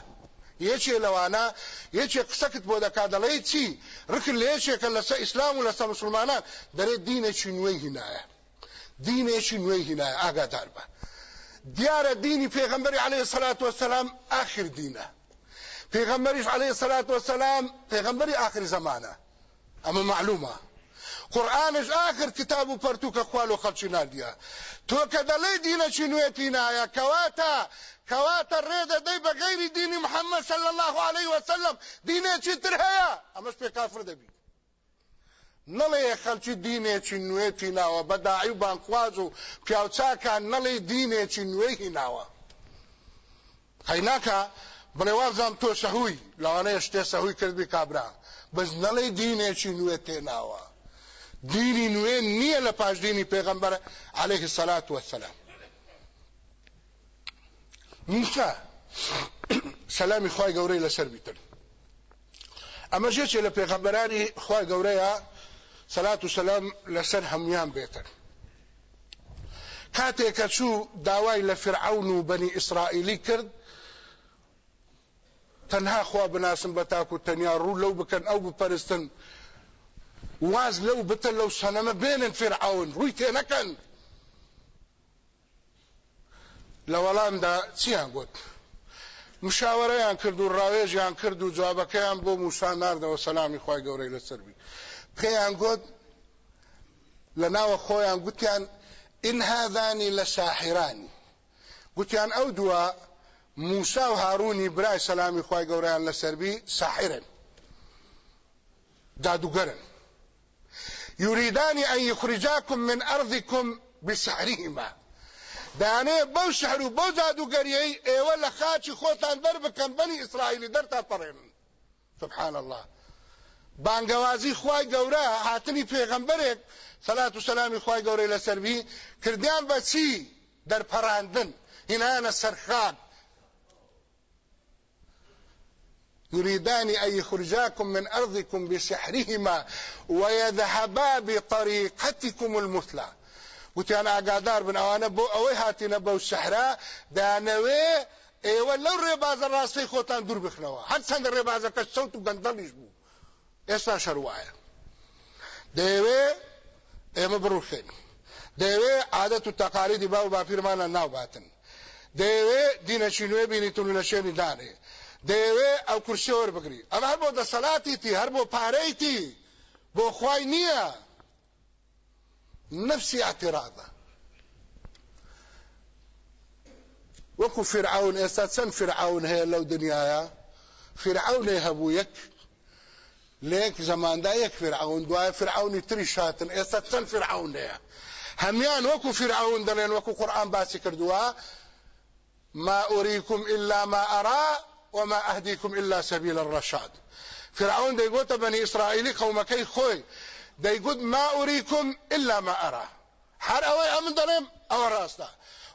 یەکێ لەوانە یەکێ قسەکت بۆ دەکا دەڵێ چی؟ ڕکن لە یەکێکە لەسەر ئیسلام و لەسەر مسلمانان. دەرێت دینێکی نوێی هینایە. dineci nüvey hina agadar ba. Diyara dini Peygamberi aleyhissalatu vesselam ahir dine. Peygamberiş aleyhissalatu vesselam Peygamberi ahir zamana. Ama ma'luma. قرآنش آخر كتاب پرتوکه خوالو خلچینا دیا تو کدلی دینه چنویتینا یا کواتا کواتا ریده دی بغیر دین محمد صلی الله علیه وسلم دینه چی تر هیا امش پی کافر دبی نلی خلچی دینه چی نوی تی ناوه بداعی و بانکوازو پیاوچاکا نلی دینه چی نوی هی ناوه هیناکا بلوازم تو سهوی. لوانه اشتی سهوی کرد بی کابران بس نلی دینه چی نوی تی ناوه دینی نوی نیه لپاش دینی پیغمبر علیه الصلاة والسلام. نیسا سلامی خواه گوری لسر بیتن اما جه چه لپیغمبرانی خواه گوریه سەلات و سەلام لەسەر هەمویان بێتن کاتێکە چوو داوای لە فرعون و بەنی ئیسرائیلی کرد تەنها خوا بناسم بە تاکو تەنیا ڕوو لەو بکەن ئەو بپەرستن. واز لەو بتە لەو سەنەمە بێنن فرعون ڕووی تێ نەکەن لە وەڵامدا چیان گوت؟ مشاوەرەیان کرد و ڕاوێژیان کرد و جوابەکەیان بۆ موسا ناردەوە سەلامی خی گەورەی لەسەربی پێیان گوت لە ناوە خۆیان گوتیان إن هذان لساحران گوتیان ئەو دووە موسا و هارونی برای سەلامی خی گەوریان لەسەربی ساحرن جادوگەرن يريدان أن يخرجاكم من أرضكم بسحرهما دانه بو شهر و بو جادوگەریەی ئێوە لە خاچی خۆتان دەربکەن بەنی ئیسرائیلی دەرتا پەڕێن سبحان الله. بانگەوازی خوای گەورە هاتنی پێغەمبەرێک سەلات و سەلامی خوای گەورەی لەسەروی کردیان بە چی دەرپەڕاندن؟ هینانە سەرخان. يريدان أن يخرجاكم من أرضكم بسحرهما ويذهبا بطريقتكم المثلى وتیان ئاگادار بن ئەوانە بۆ ئەوەی هاتیینە بەو سەحرا دانەوێ ئێوە لەو ڕێبازە ڕاستی خۆتان دوور بخنەوە هەر چەند ڕێبازەکە سەوت و گەندەڵیش بوو ئێستا شەروایە دەیەوێ ئێمە بڕوخێن دەیەوێ عادەت و تەقاریدی با و باپیرمانە ناوباتن دەیەوێ دینەچی نوێ بینیتون لە شوێنی دانێ دەیەوێ ئەو کورسی وەربگری ئەمە هەر بۆ دەسەڵاتیتی هەر بۆ پارەیتی بۆ خوای نییە نفسی اعتراضە وەکو فرعون چەند فرعون هەیە لەو دنیاە فرعونێ هەبوو لێک زەماندا یەک فرعون دوایە فرعونی تری شاتن. چەند فرعون هەیە هەمیان وەکو فرعون دەڵێن وەکو قورآن باسی کردووە ما أريكم إلا ما أرى وما أهديكم إلا سبيل الرشاد. فرعون دەیگوتە بني إسرائيلي قومەکەی خۆی دەیگوت ما أريكم إلا ما أرى. هەر ئەوەی ئەمن دەڵێم ئەوە ڕاستە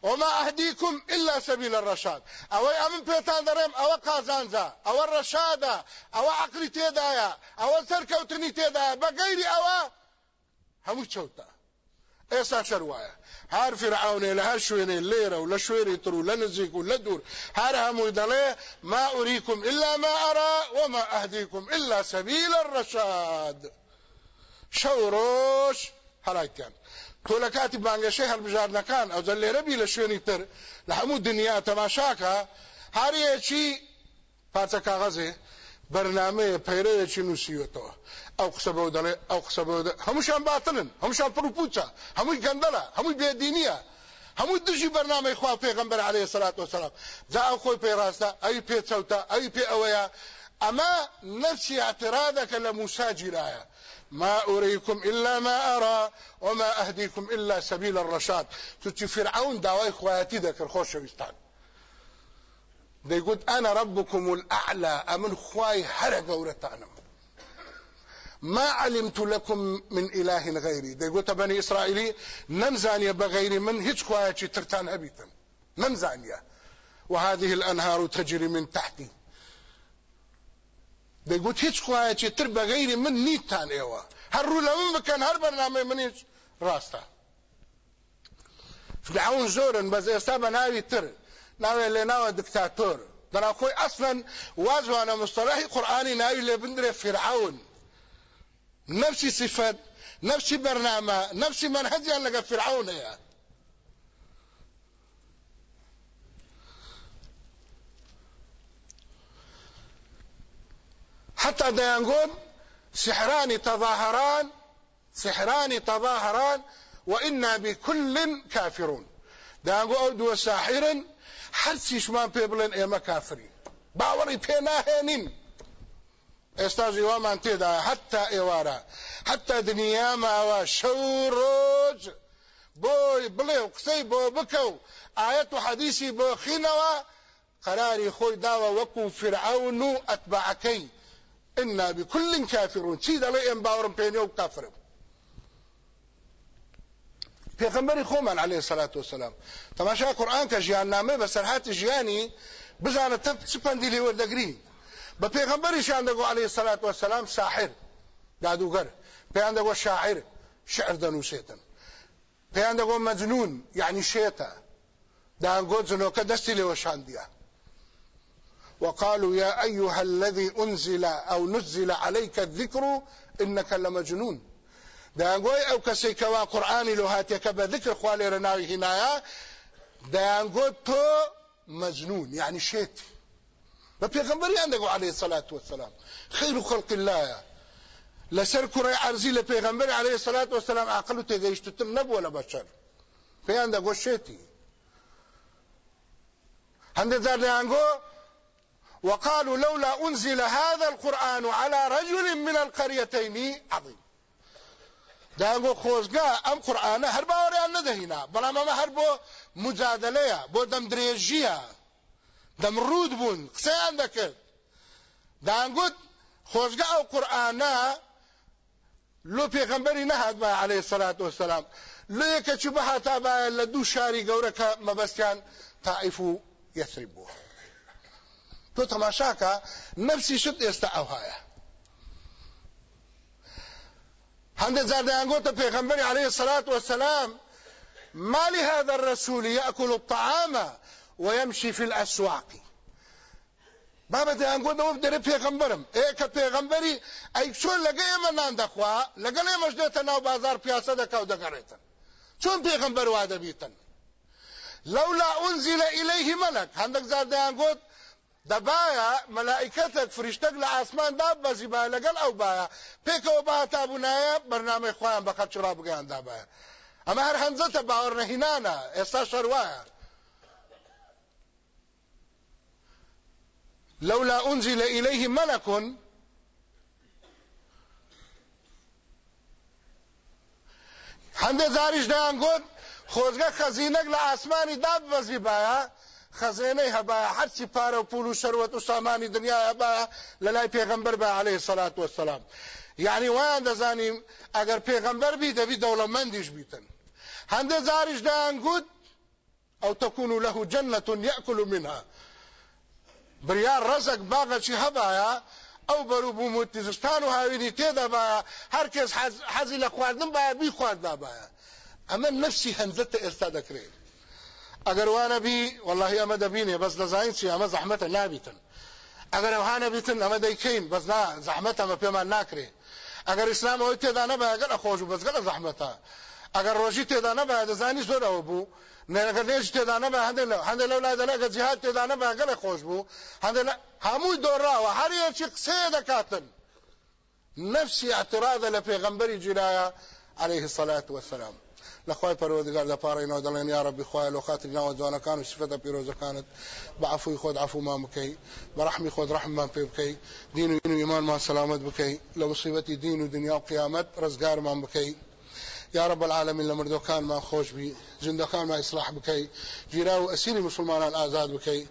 وما أهديكم إلا سبيل الرشاد. أو أمن بيتان درم أو قازانزا أو الرشادة أو عقلي تيدايا أو سركوتني تيدايا. بغير أو همو تشوتا إيسا شروايا هار فرعون لها شويني الليرة ولا شويري ترو لنزيك ولا دور. هار دلي ما أريكم إلا ما أرى وما أهديكم إلا سبيل الرشاد. شوروش هلاكان تۆ لە کاتی بانگەشەی هەڵبژاردنەکان ئەو جە لێرەبی لە شوێنی تر لە هەموو دنیا تەماشاکە هەریەکی پارچە کاغەزێ بەرنمەیە پەیرەیەکی نووسیوەتەوە. ئەو قسە بەو دەڵێ ئەو قسە بەو هەمووشان باتنن هەمووشان پڕپوچە هەمووی گەندەلە هەمووی بێدینیە. هەموو دژی بەرنامەی خوا پێغەمبەر عەلەیهی سەلات وسەلام جا ئەو خۆی پێڕاستە ئەوی پێچەوتە ئەوی پێ ئەوەیە. ئەمە نەفسی اعترادەکە لە موسا گیرایە ما أريكم إلا ما أرى وما أهديكم إلا سبيل الرشاد. تتي فرعون داوای خواتي ذكر خوش شوستان دەیگوت أنا ربكم الأعلى أمن خواي هر گەورەتانم ما علمت لكم من إله غيري. دەیگوتە بني إسرائيلي نمزانية بغير من هيج خوایەکی ترتان هەبیتن نمزانية وهذه الأنهار تجري من تحتي. دەیگوت هیچ خوایەکی تر بە غەیری من نیتان ئێوە هەر ڕوو لە من بکەن هەر بەرنامەی منیش ڕاستە فرعون زۆرن بەس ئێستا بە ناوی تر. ناوێ لێ ناوە دکتاتۆر بەناخۆی ئەسڵەن وازوانە مستەلاحی قورآانی ناوی لێ بندرێ فرعون. نفسی صفت نفسی بەرنامە نفسی منهجیان لەگە فرعون هەیە حتى ديانقول سحران تظاهران سحران تظاهران وإنا بكل كافرون. ديانقول أودو ساحر حرسي شمان بيبلن إيما كافرين باوري بيناهنين استاذي ومان تيدا حتى إيوارا حتى دنيا ما وشوروج بوي بليو قسي بو بكو آيات حديثي بو خينوا قراري خوي داوا وكو فرعون أتبعكي إنا بكل كافرون. دەڵێ ئێم باوەڕم پێێنێ و کافرم پێغمبەری خۆمان عليه الصلاة والسلام. تەماشا قورآن کە ژیان نامێ بە سەرهاتی ژیانی بزانە تە چ پەندی لێ وەردەگری بە پێغمبەریشان دەگو عليه الصلاة والسلام ساحر دادوگەر پێیان دەگو شاعر شعر دەنووسێتن پێیان دەگۆ مەجنون یعنی شێتە دانگۆ جنۆکە دەستی لێوە شاندیە وقالوا يا أيها الذي أنزل أو نزل عليك الذكر إنك لمجنون. دانگوی أو کسی کوا قرآنی لو هاتیکا به ذکر خوالی رناوی هنایا دانگو تو مجنون يعني شيت. ما پیغمبر دقو عليه الصلاة والسلام. خير خلق الله. لسر كرة عرزي لپیغمبر عليه الصلاة والسلام. عقلو تغيشتو تن نبو ولا بشر. دقو شيتي هند زار دانگو وقالوا لولا أنزل هذا القرآن على رجل من القريتين عظيم. داغو خۆزگا ام قرآن هەر باوەڕیان نەدەهینا. بەڵام ئەمە هەر بۆ مجادلەیە بۆ دەم درێژیە. دەمڕود بوون قسەیان دەکرد. دانگوت خۆزگا ئەو قورآانە لۆ پێغەمبەری نەهات با عليه سلات وسلام لە یەکەچی بەهاتا باە لە دوو شاری گەورەکە مەبەستیان تائیف و یەسری بووە. تۆ تەماشاکە نەفسی شت ئێستا ئەوهایە هەندێک جاردەیان گۆتە پێغەمبەری عليه الصلاة والسلام ما لهذا الرسول يأكل الطعام ويمشي في الأسواق۔ بابا دەیان گۆ دەوە دەرە پێغەمبەرم ئێ کە پێغەمبەری ئەی چۆن لەگە ئێمە نان دەخوا لەگەڵ ئێمەش دێتە ناو بازار پیاسە دەکا و دەگەڕێتن چۆن پێغەمبەر وا دەبیتن لولا أنزل إليه ملك هەندێک جار دەیان گۆت دەبایە مەلائکەتێک فریشتەک لە ئاسمان دابەزی با لەگەڵ ئەو بە پێکەوە با تابوونایە بەرنامەی خۆیان بە خەچرا بگەیان دابایە. ئەمە هەر هەنجەتە باوەڕ نەهینانە ئێستا شەروایە. لولا أنزل إليه ملك هەندێک زاریش دایان گوت خۆزگە خەزینەک لە ئاسمانی دابەزی باە خەزێنەی هەبایە هەرچی پارە و پول و شەروەت و سامانی دنیا هەبایە لە لای پێغەمبەر بە عليه سەلات وەسەلام یعنی وایان دەزانیم ئەگەر پێغەمبەر بی دەبی دەوڵەمەندیش بیتن. هەندێک جاریش دایان گوت ئەو تەکون له جنة يأكل منها. بریار ڕزق باغەکی هەبایە ئەو بەروبوو متیزستان و هاوینی تێدا باە هەرکەس حەزی لە خواردن باە بی خوارددا باە ئەمە نفسی هەنزەتە ئێستا دەکرێت. ئەگەر وانە بی واللهی ئەمە دەبینێ بەس دەزانین چی ئەمە زەحمەتە نابیتن. ئەگەر ئەوهانە بیتن ئەمە دەیکەین بەس نا زەحمەت ئەمە پێمان ناکرێ ئەگەر ئیسلام ئەوەی تێدا نەبە گەلە خۆش و بەزگەلە زەحمەتە ئەگەر ڕۆژی تێدا نەبە دەزانی زۆر ئەوە بوو نێرەگەر نێژ تێدا نەبە هەندێک لەو هەندێک لەو لای دەنەگە جیهاد تێدا نەبە گەلە خۆش بوو هەندێک هەمووی دۆڕاوە هەر یەکی قسەیە دەکاتن نفسی اعتراضە لە پێغەمبەری عليه الصلاة والسلام. لخوای پەروەردگار دەپارڕینەوە دەڵێن یا ربی خوای لە خاطر ناوە جوانەکان و صفەتە پیرۆزەکانت بە عفوی خۆت عفومان بکەی ڕحمی خۆت ڕحممان پێ بکەی دین و ایمانمان سلامت بکەی لە مصیبەتی دین و دنیا و قیامەت ڕزگارمان بکەی يا رب ما خوش بي زندو كان ما إصلاح بكي جيراو أسيري مسلمان بكي.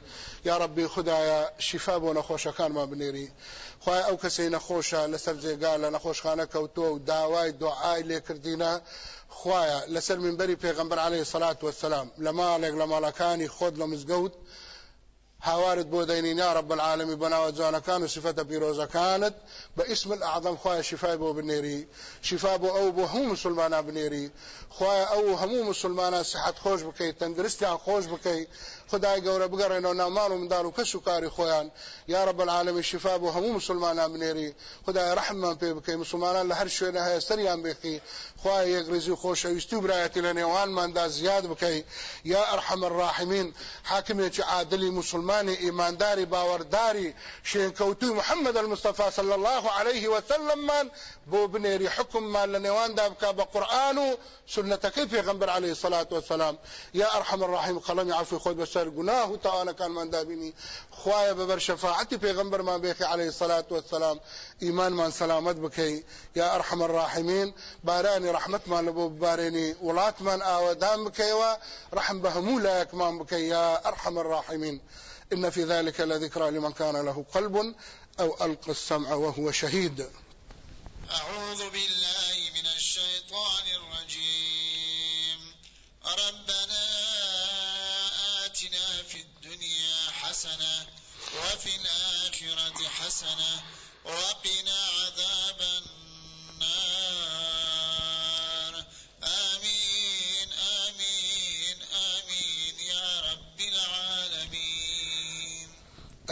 يا ربي خدايا شفاء بو نخوش كان ما بنيري. خوای ئەو کەسەی نەخۆشە لەسەر جێگا لە نەخۆشخانە کەوتۆ و داوای دوعای لێکردینە خوایە لەسەر منبەری پێغمبەر عليه سەلات وسلام لە ماڵێک لە ماڵەکانی خۆت لە هاوارد بۆ دەینی یا رب العالمین بەناوە جوانەکان و صفەتە پیرۆزەکانت بە اسم الأعظم خوایە شفای بۆ بنێری شفا بۆ ئەو بۆ هەموو مسلمانە بنێری خوایە ئەو هەموو مسلمانە صحت خۆش بکەیت تەندروستیان خۆش بکەیت خدای گەورە بگەڕێنەوە نامان و منداڵ و کەس و یا رب العالمی شفا بۆ هەموو مسلمانان بنێری. خدای ڕحممان پێ بکەی. مسلمانان لە هەر شوێنە هەیە سەریان بێخی. خوای یەک ڕێزی و خۆشەویستی و برایەتی لە نێوانماندا زیاد بکەی. یا ئەرحەم الراحمین حاکمێکی عادلی مسلمانی ئیمانداری باوەڕداری شێنکەوتوی محەممەد المستەفا صلى الله عليه وسلم من بۆ بنێری حکممان لە نێواندا بکە بە قورآن و سنەتەکەی پێغمبەر عليه الصلاة والسلام. یا ئەرحەم الراحیم قەڵەمی عفوی خۆت بەسەر گوناه و تاوانەکانمان دابینی خوایە بەبەر شەفاعەتی پێغمبەرمان بێخی عليه الصلاة والسلام. ئیمانمان سەلامەت بکەی یا ئەرحەم الراحمین بارانی رحمتمان لە بۆ ببارێنی وڵاتمان ئاوەدان بکەیەوە رحم بە هەموو لایەکمان بکەی یا ئەرحەم الراحمین إن في ذلك لذكرى لمن كان له قلب أو ألقى السمع وهو شهيد. أعوذ بالله من الشيطان الرجيم. ربنا آتنا في الدنيا حسنة وفي الآخرة حسنة وقنا عذاب النار.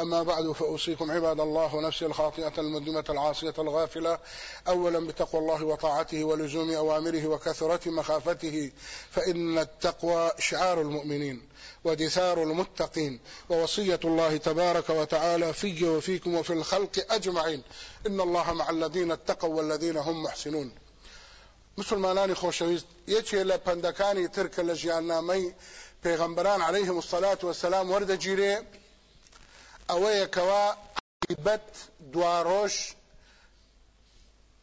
أما بعد فأوصيكم عباد الله ونفسي الخاطئة المدمة العاصية الغافلة. أولا بتقوى الله وطاعته ولزوم أوامره وكثرة مخافته فإن التقوى شعار المؤمنين ودثار المتقين ووصية الله تبارك وتعالى في وفيكم وفي الخلق أجمعين. إن الله مع الذين اتقوا والذين هم محسنون. مسلمانانی خۆشەویست یەکێ لە پەندەکانی ترکە لە پێغەمبەران عليهلەیهم الصلاة والسلام وەردەگیرێ ئەوەیەکەوە عیبەت دوارۆژ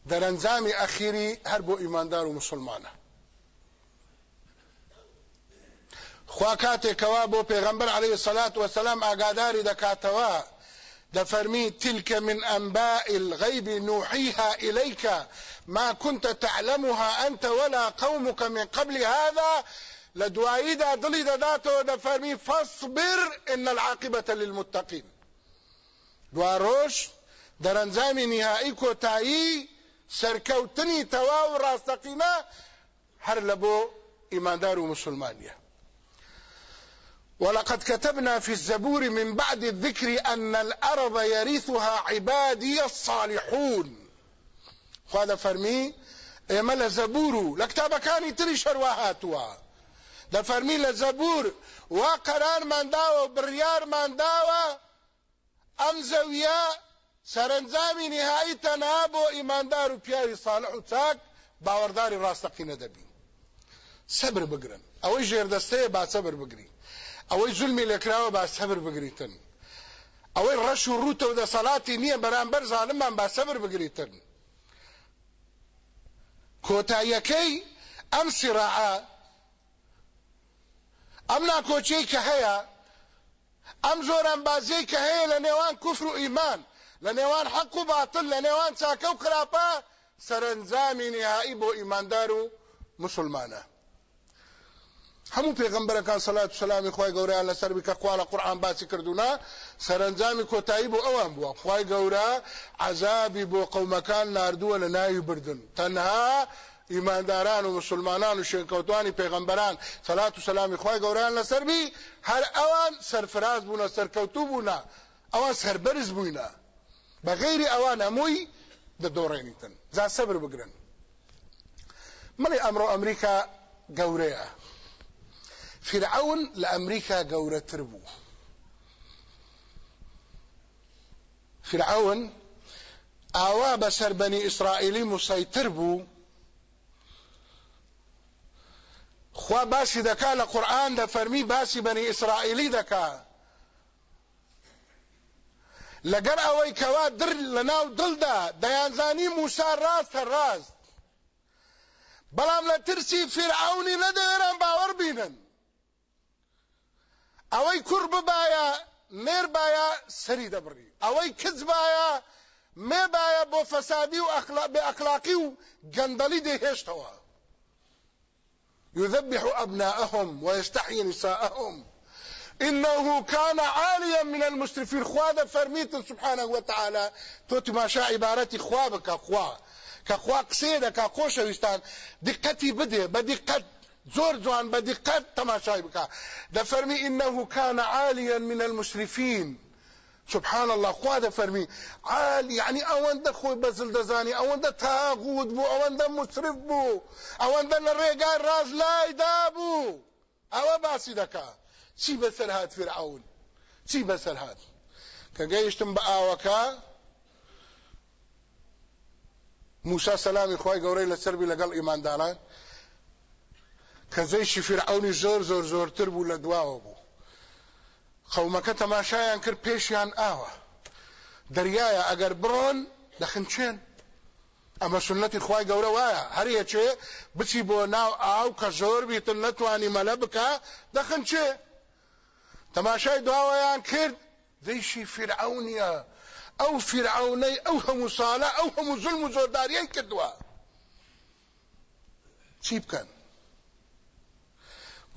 دەرەنجامی ئەخیری هەر بۆ ئیماندار و مسلمانە. خوا کاتێکەوە بۆ پێغەمبەر عليه الصلاة والسلام ئاگاداری دەکاتەوە دفرمي تلك من أنباء الغيب نوحيها إليك ما كنت تعلمها أنت ولا قومك من قبل هذا لدوائدا دلي داتو دفرمي فاصبر إن العاقبة للمتقين. دوارۆژ دەرەنجامی نهایی کۆتایی سەرکەوتنی تەواو ڕاستەقینە هەر لە بۆ و مسلمانیە ولقد كتبنا في الزبور من بعد الذكر أن الأرض يرثها عبادي الصالحون. خواده فرمي ئێمە لە زەبور و لە کتابەکانی تری شەروا هاتووە دەفەرمی لە زەبور وا قەرارمان داوە و بڕیارمان داوە ئەم زەویە سەرنجامی نهایی تەنها بۆ ئیماندار و پیاوی ساڵح و چاک باوەڕداری ڕاستەقینە دەبین سەبر بگرن. ئەوەی ژێردەستەیە با سەبر بگری. ئەوەی زولمی لێکراوە با سەبر بگریتن. ئەوەی ڕەش و ڕوتە و دەسەڵاتی نییە بەرامبەر زالمان با سەبر بگریتن. کۆتاییەکەی ئەم سیڕعە ئەم ناکۆچەی کە هەیە ئەم زۆران بازی کە هەیە لە نێوان کوفر و ئیمان لە نێوان حەق و باتل لە نێوان چاکە و خراپە سەرنجامی نهایی بۆ ئیماندار و مسلمانە. هەموو پێغمبەرەکان سەلات و سەلامی خی گەوریان لەسەر بکە خوا لە قورآن باسی کردونا سەرنجامی کۆتایی بۆ ئەوان بووە. خی گەورە عذابی بۆ قەومەکان نردووە لە ناوی بردن. تەنها ایمانداران او مسلمانان او شینکوتانی پیغمبران. صلوات و سلام خوای ګوران لسر بی هر اوان سرفراز بونه سرکوتوبونه اوان سربرز بوینه بغیر اوان اموی د دورینتن ځا صبر وګرن ملي امر امریکا ګوریا فرعون لامریکا ګوره تربو فرعون اوا بسر بني اسرائيلي مسيطر بو. خوا باسی دەکا لە قورآن دەفەرمی باسی بەنی ئیسرائیلی دەکا لەگەر ئەوەی کەوا در لە ناو دڵدا دەیانزانی موسا ڕاستە ڕاست. بەڵام لە ترسی فرعونی نەدەوێران باوەڕ بینن. ئەوەی کوڕ ببایە مێر باە سەری دەبڕی. ئەوەی کچ باە مێ باە بۆ فەسادی و بێ ئەخلاقی و گەندەلی دەهێشتەوە. يذبح أبناءهم ويستحيي نساءهم. إنه كان عاليا من المسرفين. خواد فرميت سبحانه وتعالى. تو تماشا عبارتي خوابك خوا كخوا. قسيدة كخوش ويستان. دقتي بدي بدقت زور جوان بدقت تماشا بك. ده فرمي إنه كان عاليا من المسرفين. سبحان الله خوا ده فرمي عال يعني اوند خو بزل دزاني اوند تاغوت بو اوند مسرف بو اوند الريقار راز لا دابو أو باسي دكا چی بسر هات فرعون؟ چی بسر هات؟ كجيشتم بآوكا موسى سلامي خواهي قوري لسربي لقل ايمان دالان. كزيش فرعوني زور زور زور تربو لدواو بو. قەومەکە تەماشایان کرد پێشیان ئاوە. دەریایە ئەگەر بڕۆن دەخنچێن ئەمە سنەتی خی گەورە وایە. هەریەکێ بچی بۆ ناو ئاو کە زۆر بیتن نەتوانی مەلە بکە دەخنچێ تەماشای دواوەیان کرد دەیشی فرعونیە ئەو فیرعونەی ئەو هەموو ساڵە ئەو هەموو زلم و زۆرداریان کردووە. چی بکەن؟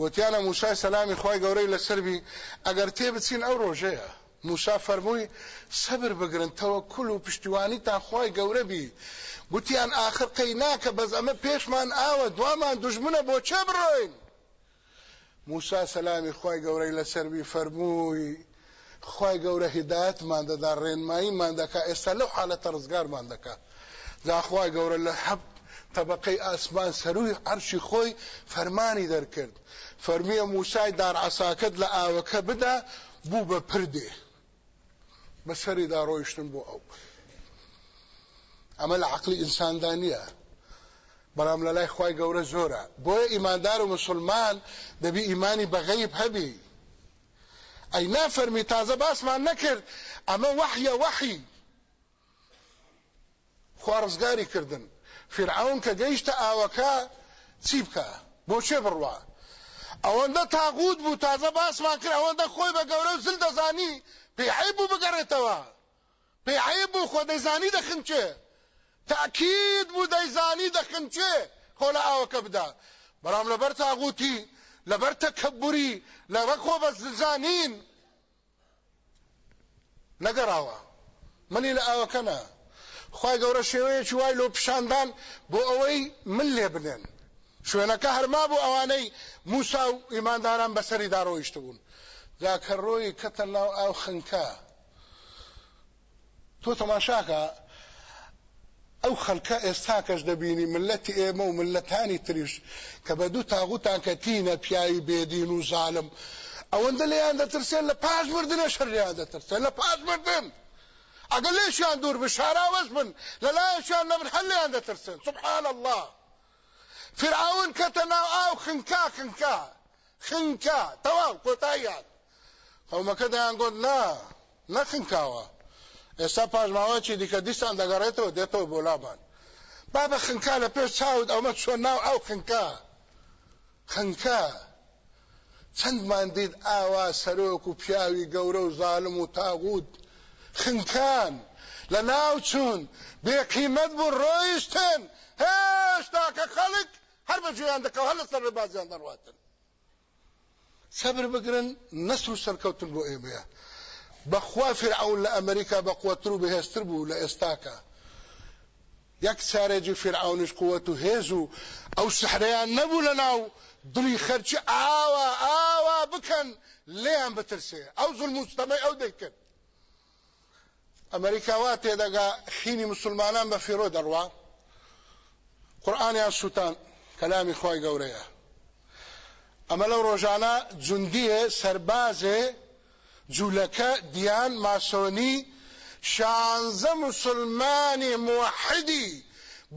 گوتیانە موسای سەلامی خی گەورەی لەسەربی ئەگەر تێ بچین ئەو ڕۆژەیە. موسا فەرمووی سەبر بگرن تەوەکول و پشتیوانی تا خی گەورە بی. گوتیان آخر قەی ناکە بەس ئەمە پێشمان ئاوە دوامان دوژمنە بۆ چێ بڕۆین؟ موسا سەلامی خی گەورەی لەسەربی فەرمووی خی گەورە هدایەتمان دەدا ڕێنماییمان دەکا ئێستا لەو حالەتە ڕزگارمان دەکا. داخوای گەورە لە حەب طبقەی ئاسمان سەروی عەرشی خۆی فەرمانی دەرکرد. فەرمیە موسای دار عساکت لە ئاوەکە بدا بوو بە پردێ. بەسەریدا ڕۆیشتن بۆ ئەو. ئەمە لە عقلی ئینساندا نییە بەڵام لە لای خی گەورە زۆرە. بۆیە ئیماندار و مسلمان دەبی ئیمانی بەغەیب هەبی. ئەی نافەرمی تازە باسمان نەکرد ئەمە وەحیە وەحی. خوارزگاری کردن. فرعون کە گەیشتە ئاوەکە چی بکە؟ بۆچێ بڕوا؟ ئەوەندە تاغوت بوو تازە باسمان کرد ئەوەندە خۆی بە گەورە و زل دەزانی. پێعیب بوو بگەڕێتەوە. پێعیب بوو خۆ دەیزانی دەخنچێ تاکید بوو دەیزانی دەخنچێ خۆ لە ئاوەکە بدا. بەڵام لەبەر تاغوتی لەبەر تەکەبوری لەبەر خۆ بە زانین نەگەڕاوە. منی لە ئاوەکەنە خی گەورە شێوەیەکی وای لۆ پیشاندان بۆ ئەوەی من لێ بنێن. شوێنەکە هەرما بوو ئەوانەی موسا و ئیمانداران بەسەری داڕۆیشت بوون. جاکە ڕۆی کەتە ناو ئاو خنکە تۆ تەماشاکە ئەو خەلکە ئێستاکەش دەبینی ملەتی ئێمە و ملەتانی تریش کە بە دوو تاغوتان کە تینە پیاوی بێدین و زالم. ئەوەندە لێیان دەترسێن لە پاش مردنە شەریان دەترسێن لە پاش مردن. ئەگەر لێشیان دوور بشاراوەش بن لەلایەشیان نەبن هەلیان دەترسن سبحان الله. فرعون کەتە ناو ئاو خنکا خنکا خنکا تەواو کۆتاییان قەومەکە دەیان گوت نا نەخنکاوە ئێستا پاژماوەکی دیکە دیسان دەگەڕێتەوە دێتەوە بۆ لابان. بابە خنکا لە پێش چاوت ئەومە چۆن ناو ئەو خنکا. خنکا. چەندمان دیت ئاوا سەرۆک و پیاوی گەورە و زالم و تاغوت. خنکان. لە ناو چوون بێقیمەت بوو ڕۆیشتن. هێشتا کە خەڵک هەر بەجێیان دەکەوە هەر لەسەر ڕێبازیان دەڕواتن. سەبر بگرن نەسر و سەرکەوتن بۆ ئێمەیە بەخوا فرعون لە ئەمریکا بە قوتر و بەهێزتر بوو لە ئێستاکە. یەک چارێکی فرعونش قوت و هێز و ئەو سحرەیان نەبوو لە ناو دڵی خەرچی ئاوا ئاوا بکەن لێیان بترسێ. ئەو زول مستەمەی ئەو دەیکرد. ئەمریکا وا تێدەگا خینی مسلمانان بە فیرۆ دەڕوا قورآانیان سووتان کەلامی خۆی گەورەیە ئەمە لەو ڕۆژانە جوندیە سەربازێ جوولەکە دیان ماسۆنی شانزە مسلمانی موحدی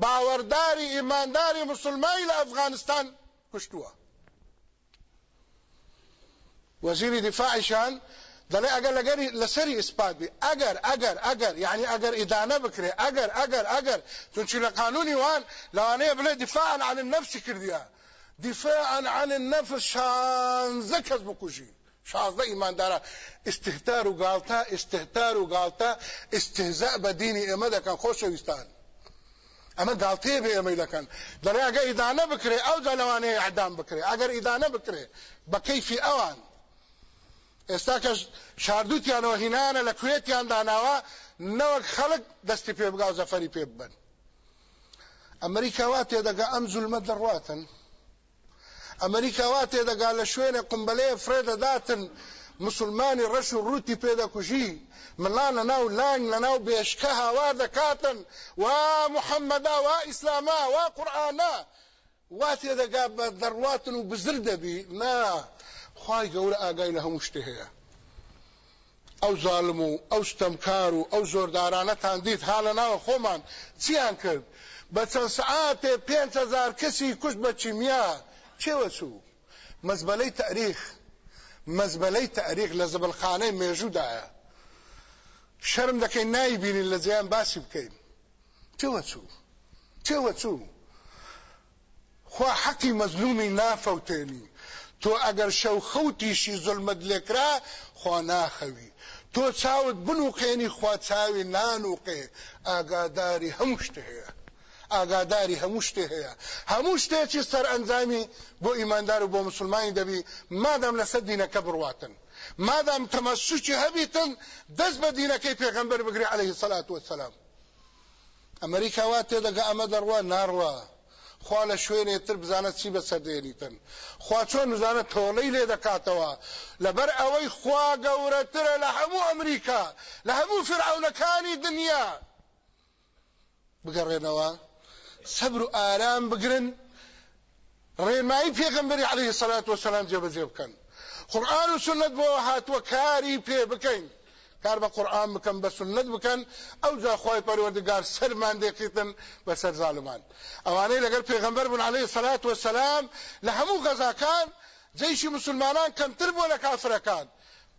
باوەڕداری ئیمانداری مسلمانی لە ئەفغانستان کوشتووە وەزیری دیفاعیشان دەڵێ ئەگەر لەگەری لەسەری ئیسپات بی ئەگەر ئەگەر ئەگەر یعنی ئەگەر ئیدانە بکرێ ئەگەر ئەگەر ئەگەر چونچی لە قانونی وان لەوانەیە بڵێ دیفاعا عن النفس کردیە دفاعا عن النفس شانزە کەس بکوژی شازدە ئیماندارە استهتار و گاڵتا استهتار و گاڵتا استهزاء بە دینی ئێمە دەکەن خۆشەویستان ئەمە گاڵتێ بێ ئێمەی دەکەن دەڵێ ئەگە ئیدانە بکرێ ئەو جەلەوانەیە ئەعدام بکرێ ئەگەر ئیدانە بکرێ بە کەیفی ئەوان ئێستا کە شاردووتیانەوە هینانە لە کوێتیان داناوە نەوەک خەڵک دەستی پێ بگا و زەفەری پێ ببن ئەمریکاوا تێدەگا ئەم زولمە دەڕواتن. ئەمریکاوا تێدەگا لە شوێنە قمبلەیە فرێدەداتن مسلمانی ڕەش و ڕووتی پێدەکوژی مڵان لە ناو لانگ لە ناو بێشکە هاوار دەکاتن. وا محەممەدا وا ئیسلاما وا قورآانە وا تێدەگا بە دەڕواتن و بزر دەبی. نا خی گەورە ئاگای لە هەموو شتێ هەیە. ئەو زالم و ئەو ستەمکار و ئەو زۆردارانەتان دیت ها لە ناوە خۆمان چیان کرد؟ بە چەند سعاتێ پێنج هزار کەسی کوشت بە چیمیا چێوە چوو؟ مەزبەلەی تاریخ مەزبەلەی تاریخ لە زبلخانەی مێژوودایە. شەرم دەکەین نایبینین لە جیان باسی بکەین. چێوە چوو؟ چێوە چوو؟ خوا حەقی مەزلومی نافەوتێنی. تو اگر شوخوتی شی ظلمت لکرا خوا ناخوی تو چاوت بنو قینی خوا چاوی نانوقی آگاداری همشته هیا آگاداری همشته هیا همشته چې سر انزامی بو ایماندار و بو مسلمانی دبی مادم لسد دینه کبر واتن مادام تمسوچی هبیتن دست به دینکی پیغمبر بگری علیه الصلاة والسلام امریکا واته دغه امه دروا ناروا خوا لە شوێنێ تر بزانە چی بەسەردێنیتن خوا چۆن بزانە تۆڵەی لێ دەکاتەوە. لەبەر ئەوەی خوا گەورەترە لە هەموو ئەمریکا لە هەموو فرعونەکانی دنیا. بگەڕێنەوە. سەبر و ئارام بگرن. ڕێنمایی پێغەمبەری عليه سەلات وسلام جێبەجێ بکەن. قورآن و سنت بۆ هاتووە کاری پێ بکەین. کار بە قورآن بکەن بە سنت بکەن ئەو جا خۆی پەروەردگار سەرمان دێکیتن بەسەر زالمان ئەوانەی لەگەڵ پێغەمبەر بوون عليه سەلات وسلام لە هەموو غەزاکان جەیشی مسلمانان کەمتر بوو لە کافرەکان.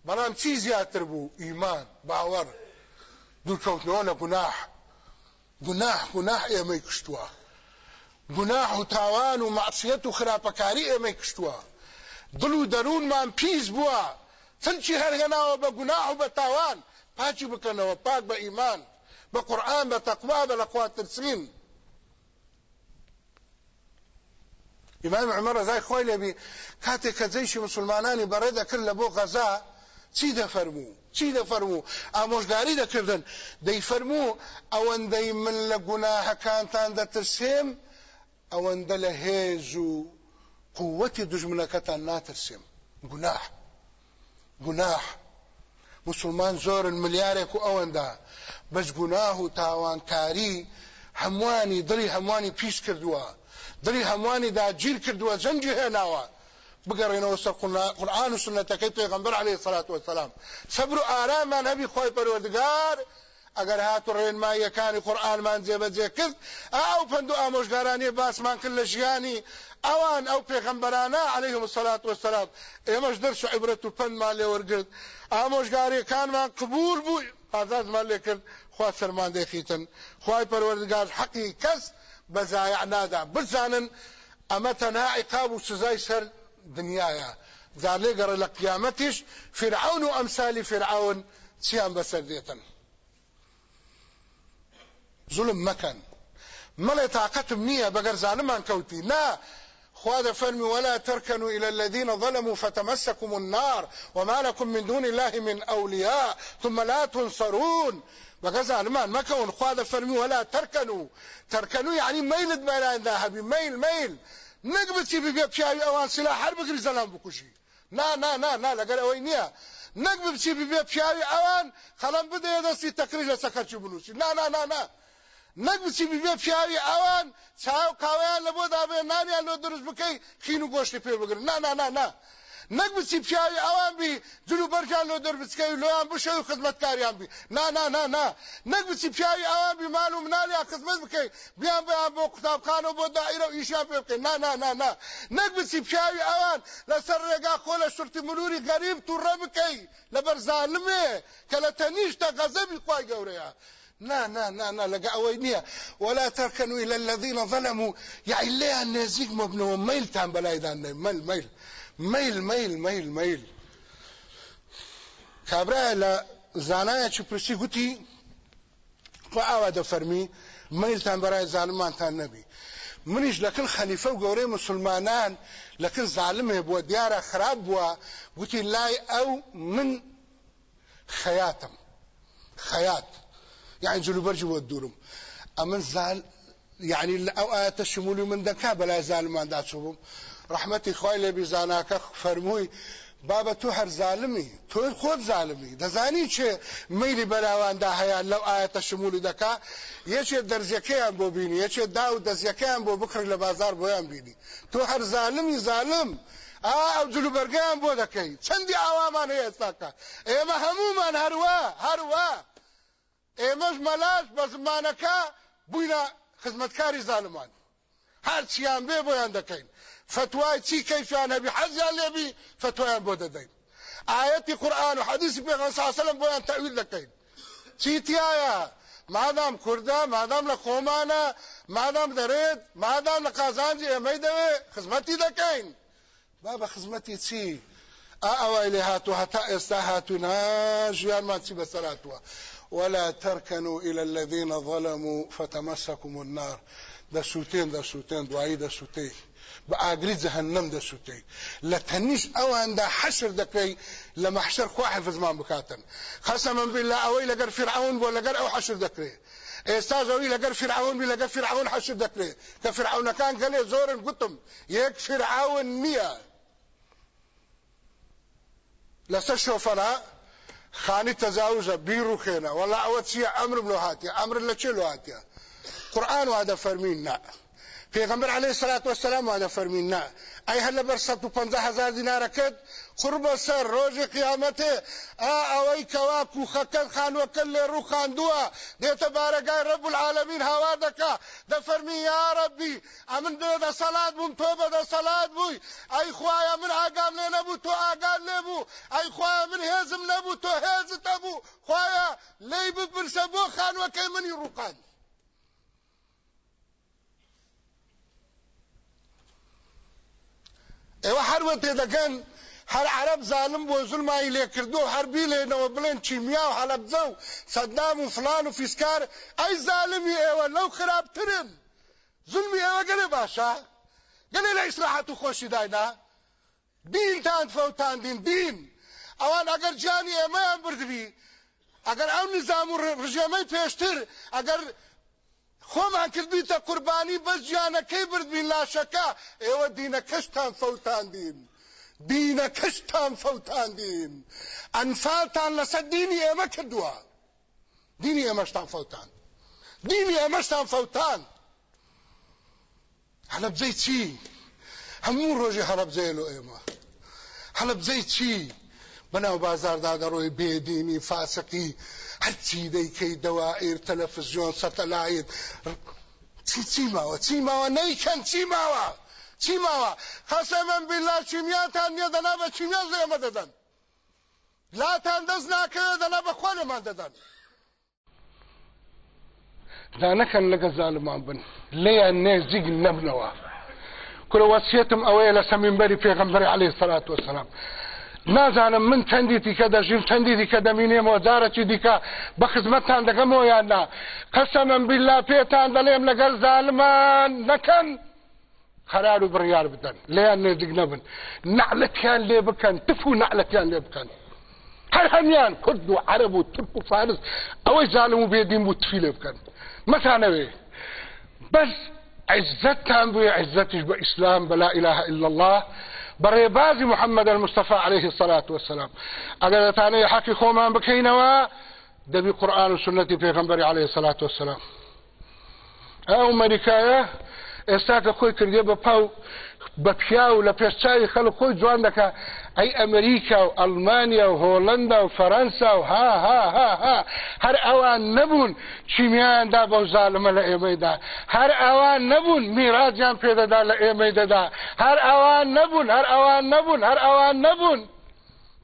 بەڵام چی زیاتر بوو؟ ئیمان باوەڕ دوورکەوتنەوە لە گوناح. گوناح گوناح ئێمەی کشتووە. گوناح و تاوان و معصیەت و خراپەکاری ئێمەی کشتووە. دڵ و دەروونمان پیس بووە. چەندچی هەرهێناوە بە گوناح و بە تاوان. پاچی بکەنەوە پاک بە ئیمان بە قورآن بە تەقوا بە لە خوا ترسین ئیمام عمر ڕزای خۆی لێبی کاتێک کە جەیشی مسلمانانی دەکرد لە بۆ غەزا چی دەفەرموو چی دەفەرموو ئامۆژگاری دەکردن دەیفەرموو ئەوەندەی من لە گوناهەکانتان دەترسێم ئەوەندە لە هێز و قووەتی دژمنەکەتان ناترسێم گوناح گوناح. مسلمان زۆرن ملیارێک و ئەوەندا. بەس گوناه و تاوانکاری هەموانی دڵی هەموانی پیش کردووە. دڵی هەموانی داگیر کردووە جەنجی هێناوە. بگەڕێنەوە سەر قورآن و سنەتەکەی پێغەمبەر عەلەیهی سەلات وەسەلام سەبر و ئارامان هەبی خۆی پەروەردگار ئەگەر هات و ڕێنماییەکانی قورآنمان جێبەجێ کرد ئەو پند و ئامۆژگارانی باسمان کرد لە ژیانی. ئەوان ئەو پێغەمبەرانە عەلەیهیم سەلات وەسەلام ئێمەش دەرس و عیبرەت و پندمان لێ وەرگرت. ئامۆژگاریەکانمان قبول بوو ئازادمان لێ کرد خوا سەرمان دێخیتن خوای پەروەردگار حەقی کەس بەزایع نادا. بزانن ئەمە تەنها عیقاب و سزای سەر دنیاە جار لێگەڕە لە قیامەتیش فرعون و ئەمسالی فرعون چیان بەسەر دێتن؟ ظلم مەکەن مەڵێ تااقەتم نییە بەگەر زانمان کەوتی نا خوا فرمي ولا تركنوا إلى الذين ظلموا فتمسكم النار وما لكم من دون الله من أولياء ثم لا تنصرون. بغزا علمان ما كون خوا فرمي ولا تركنوا. تركنوا يعني ميل بلان ذهبي ميل ميل. نقبتي ببيع بشاوي أوان سلاح حرب كري زلام بكشي نا نا نا نا لقال اوينيا نقبتي ببيع بشاوي أوان خلان بدا يدسي تقريج لسكرشي بلوسي نا نا نا نا. نەک بچی ببێ پیاوی ئەوان چاو قاوەیان لە بۆ دابێ نانیان لۆ دروست بکەی خین و گۆشتی پێ بگرن. نا نا نا نا. نەک بچی پیاوی ئەوان بی جلو بەرجان لۆ دەربچکەی لۆیان بشە و خزمەتکاریان بی. نا نا نا نا. نەک بچی پیاوی ئەوان بی مال و منالیان خزمەت بکەی بیان بیان بۆ قوتابخانە و بۆ دائیرە و ئیشیان پێ بکەی نا نا نا نا. نەک بچی پیاوی ئەوان لەسەر ڕێگا خۆ لە شورتی ملوری غەریب تووڕە بکەی لەبەر زالمێ کە لە تەنیشتە غەزەبی خوای گەورەیە. نا نا نا نا لقى اوينيا ولا تركنوا إلى الذين ظلموا. يعني ليه النازيك مبنو ميل تام بلاي دان ميل ميل ميل ميل ميل ميل. زانايا چ پرسي گوتي فاوا د فرمي ميل تام برای ظالمان تان نبي منیش لكن خليفه وګوري مسلمانان لكن ظالم بو دياره خراب بو گوتي لا أو من خياتم خيات يعني جلوبرج ودورم أمن زال يعني أو آيات الشمول من دكا بلا زال ما داتشوبم رحمتي خوای له بزاناکه فرموي بابا تو هر ظالمی تو خود ظالمی دەزانی چێ میلی بەراواندا هەیە لەو ئاەتە شمولی دەکا؟ یەکێ دەرزیەکەیان بۆ بینی یەکێ دا و دەزیەکەیان بۆ بکڕ لە بازار بۆیان بینی. تۆ هەر ظالمی ظالم ئەو جلوبەرگیان بۆ دەکەی. چەندی ئاوامان هەیە ئێستاکە ئێمە هەمومان هەروە هەروە. ئێمەش مەلاش بە زمانەکە بووینە خزمەتکاری زانمان. هەر چیان بێ بۆیان دەکەین. فتوای چی کەیفیان هەبی؟ حەزیان لێبی فتوایان بۆ دەدەین. ئاەتی قورآن و حەدیثی پێغەمبەر صلی الله علیه و بۆیان تەویل دەکەین. چی تایە مادام کوردە مادام لە خۆمانە مادام دەرێت مادام لە قازانجی ئێمەی دەوێ خزمەتی دەکەین. با بە خزمەتی چی؟ ئەوەی لێ هاتووە هەتا ئێستا هاتوونا ژیانمان چی بەسەراتوە ولا تركنوا إلى الذين ظلموا فتمسكم النار. دەسووتێن دەسووتێن دوایی دەسووتەی بە ئاگری جەهنم دەسووتەی لە تەنیش ئەواندا حەشر دەکەی لە مەحشر خوا حفزمان بکاتن خەسەمە بالله ئەوەی لەگەر فرعون بۆ لەگەر ئەو حەشر دەکرێت ئێستا زەوی لەگەر فرعون بی لەگەر فرعون حەشر دەکرێت کە فرعونەکان گەلێ زۆرن گوتم یەک فرعون و خێنە وەڵا ئەوە چییە ئەمرم لۆ هاتیە ئەمر لە چێ لۆ هاتیە قورآن وادە فەرمین نا پێغمبەر عليه الصلاة والسلام وادە فەرمین نا ئەی هەر لەبەر 150 هزار دینارەکەت قربە سەر ڕۆژی قیامەتێ ئا ئەوەی کەوا کوخەکەت خانوەکە لێ ڕوو خاندووە دێتە بارەگای ڕەب العالمین هاوا دەکا دەفەرمی یا ڕەبی ئەمن بێدە سەلات بووم تۆ بەدە سەلات بووی ئەی خوایە من ئاگام لێ نەبوو تۆ ئاگام لێ بوو ئەی خوایە من هێزم نەبوو تۆ هێزت هەبوو خوایە لێی بپرسە بۆ خانوەکەی منی ڕووقاند ئێوە هەروە تێدەگەن هەر عرب ظالم بۆ زلمایی لێ کردو هەر بیلێنەوە بڵێن چیمیا و هەلەبجە و سەدام و فلان و فیسکار. ئەی ظالمی ئێوە لەو خراپترن. زلمی ئێوە گەلێ باشە؟ گەلێ لە ئیسراحەت و خۆشی داینا؟ دینتان فەوتاندین دین ئەوان ئەگەر جانی ئێمەیان بردبی ئەگەر ئەو نظام و ڕژێمەی پێشتر ئەگەر خۆمان کردبیتە قوربانی بەس گیانەکەی بردبین لاشەکە. ئێوە دینەکەشتان فەوتاندین دینەکەشتان فەوتاندین ئەنفالتان لەسەر دینی ئێمە کردووە. دینی ئێمەشتان فەوتان. دینی ئێمەشتان فەوتان. هەلەبجەی چی؟ هەموو ڕۆژی هەلەبجەیە ئێمە. هەلەبجەی چی؟ بەناو بازاردا دەڕۆی بێدینی فاسقی هەرچی دەیکەی دەوائر تەلەفزیۆن سەتەلایت. چی چی ماوە؟ چی ماوە؟ نەیکەن چی ماوە؟ چی ماوە؟ قەسەمەن بیلا چیمیاتان نییە دەنا بە چیمیا زێمە دەدەن. لاتان دەست ناکەوێت دەنا بە خوانێمان دەدەن. دانەکەن لەگە زالمان بن. لێیان نێزیگ نەبنەوە. کورە وەسیەتم ئەوەیە لە سەمینبەری پێغەمبەری عەلەیهی سەلات وەسەلام نازانم من چەندی دیکە دەژیم چەندی دیکە دەمینێمەوە جارەی دیکە بە خزمەتتان دەگەمەوە یاننا قەسەمم بیلا پێتان دەڵێم لەگەڵ زالمان نەکەن قرار و بڕیار بدەن لێیان نێزیک نەبن نعلەتیان لێ بکەن تف و نعلەتیان لێ بکەن. هەر هەمیان کورد و عرب و ترک و فارس ئەوەی زانم و بێدین بوو تفی لێ بکەن. مەتانەوێ. بەس عزتان بووە عزتش بە ئیسلام بە لا إله إلا الله. بەڕێبازی محمد المصطفى عليه الصلاة والسلام. ئەگەر دەتانەیە حەقی خۆمان بکەینەوە دەبی قورآن و سنەتی پێغەمبەری عليه الصلاة والسلام. ئەو مەریکایە ئێستا کە خۆی کردێ بە پیا و لە پێشچوی خەڵک خۆی جوان دەکە ئەی ئەمریکا و ئەلمانیا و هۆلندا و فەەنسا و ها ها ها ها. هەر ئەوان نەبوون چیمیاندا بەو زالمە لە ئێمەیدا. هەر ئەوان نەبوون میراجیان پێدەدا لە ئێمەی دەدا هەر ئەوان نەبوون هەر ئەوان نەبوون هەر ئەوان نەبوون.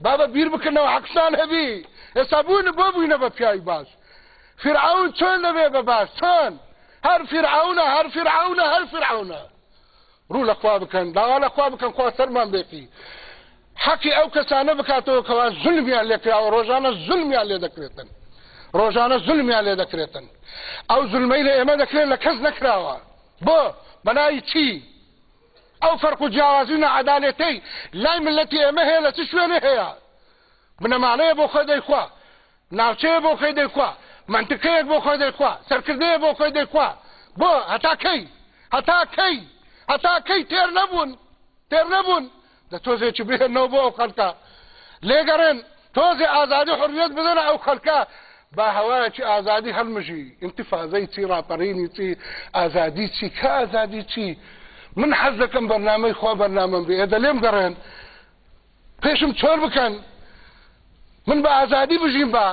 بابە بیر بکردنەوە حەقسان هەبی. ئێستا بوون بۆ بووینە بە پیاوی باش. فرعون چۆن دەبێ بە باش؟ چۆن؟ هەر فرعونە هەر فرعونە هەر فرعونە. ڕوو لە خوا بکەن داوا لە خوا بکەن خوا سەرمان بێتی. حەقی ئەو کەسانە بکاتەوە کەوا زلمیان لێکراوە ڕۆژانە زلمیان لێ دەکرێتن. ڕۆژانە زلمیان لێ دەکرێتن. ئەو زلمەی لە ئێمە دەکرێت لە کەس نەکراوە. بۆ بەناوی چی؟ ئەو فەرق و جیاوازی و نەعەدالێتەی لای ملەتی ئێمە هەیە لە چ شوێنێ هەیە؟ بنەمانەیە بۆ خۆی دەیخوا. ناوچەیە بۆ خۆی دەیخوا. منطقەیەک بۆ خۆی دەیخوا. سەرکردەیە بۆ خۆی دەیخوا. بۆ هەتا کەی؟ هەتا کەی هەتا کەی تێر نەبوون تێر نەبوون دە تۆزێکی بهێنەوە بۆ ئەو خەڵکە لێگەڕێن تۆزی ئازادی حڕیت بدەنە ئەو خەڵکە با هەوایەکی ئازادی هەلمژی انتفاازەی چی ڕاپەڕینی چی ئازادی چی کە ئازادی چی من حەز دەکەم بەرنامەی خۆ بەرنامەم بێ ئێدە لێم گەڕێن پێشم چۆر بکەن من بە ئازادی بژیم بە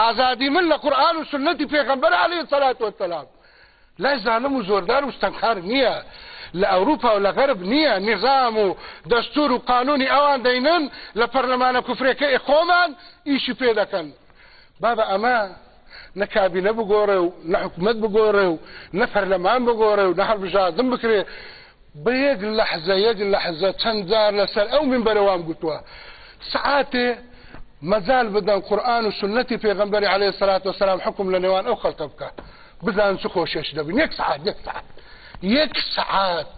ئازادی من لە قورآن و سنەتی پێغەمبەر عەلەیهی سەلات وەسەلام لای زانم و زۆردار و نییە لە ئەوروپا و لە غەرب نییە نظام و دەستور و قانونی ئەوان دەینن لە پەرلەمانە کوفرەکەی خۆمان ئیشی پێ دەکەن بابە ئەمە نەکابینە بگۆڕێ و نەحکومت بگۆڕێ و نەفەرلەمان بگۆڕێ و نەهر بژادم بکرێ بە یەک لەحزە یەک لەحزە چەند جار لەسەر ئەو من بەرەوام گوتووە سعاتێ مەزال بدەن قورآن و سنەتی پێغمبەری عليه الصلاة والسلام حکم لە نێوان ئەو خەڵکە بکە بزان چ خۆشێش دەبین یەک یەک سعات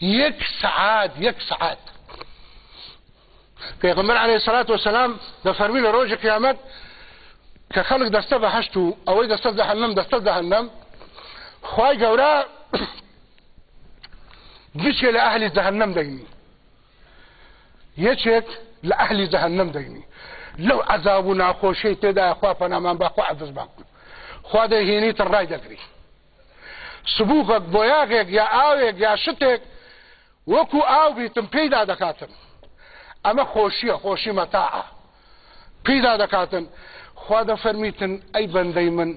یەک سعات یەک سعات پێغمبەر عليه الصلاة والسلام دەفەرمی لە ڕۆژی قیامەت کە خەڵک دەستە بە هەشت و ئەوەی دەستە جەهەنەم دەستە جەهەنەم خوای گەورە گشێ لە ئەهلی جەهەنەم دەینی یەکێک لە ئەهلی جەهەنەم دەینی لەو عذاب و ناخۆشەی تێدا خوا عەدەست باکن خوا دەهێنیتە ڕای دەگری سبووکەک بۆ یاغێک یا ئاوێک یا شتێک وەکو ئاو بیتم پێیدا دەکاتن ئەمە خۆشیە خۆشی مەتاعە پێیدا دەکاتن خوا دەفەرمیتن ئەی بەندەی من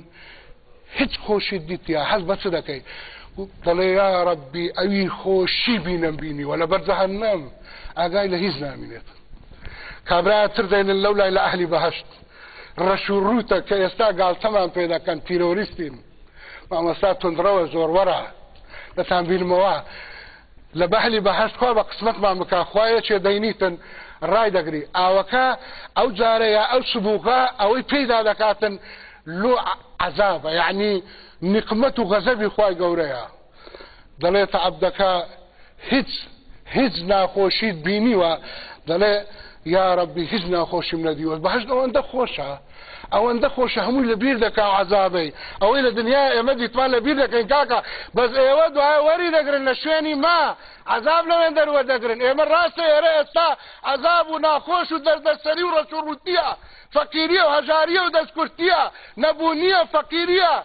هیچ خۆشی دیتیا هەز بەچ دەکەی دەڵێ یا ڕبی ئەوی خۆشی بینم بینی وە لە بەرجەهنەم ئاگای لە هیچ نامینێت کابرااتر دەێنن لەو لای لە ئەهلی بەهشت ڕەش و ڕوتە کە ئێستا گاڵتەمان پێ دەکەن تیرۆریستین مامەستا تندرەوە زۆروەرە دەتان بیرمەوە لە بەهلی بەهشت خوا بە قسمەتمان بکە خوایە چێ دەینیتن ڕای دەگری. ئاوەکە ئەو جارەیە ئەو سبووکە ئەوەی پێدا دەکاتن لۆ عذابە یعنی نقمەت و غەزەبی خوای گەورەیە. دەڵێتە عبدەکە هیچ هیچ ناخۆشیت بینیوە. دەڵێ یا ڕبی هیچ ناخۆشیم نەدیوە. بەهشت ئەوەندە خۆشە. ئەوەندە خۆشە هەمووی لە بیر دەکا عذابەی ئەوەی لە دنیا ئێمە دیتوان لە بیر دەکەین کاکە بەس ئێوە دوای وەری دەگرن لە شوێنی ما عذاب لەوێن دەروە دەگرن ئێمە ڕاستە ئێرە ئێستا عذاب و ناخۆش و دەردەسەری و ڕەچوڕوتیە فەقیریە و هەژاریە و دەستکورتیە نەبوونیە فەقیریە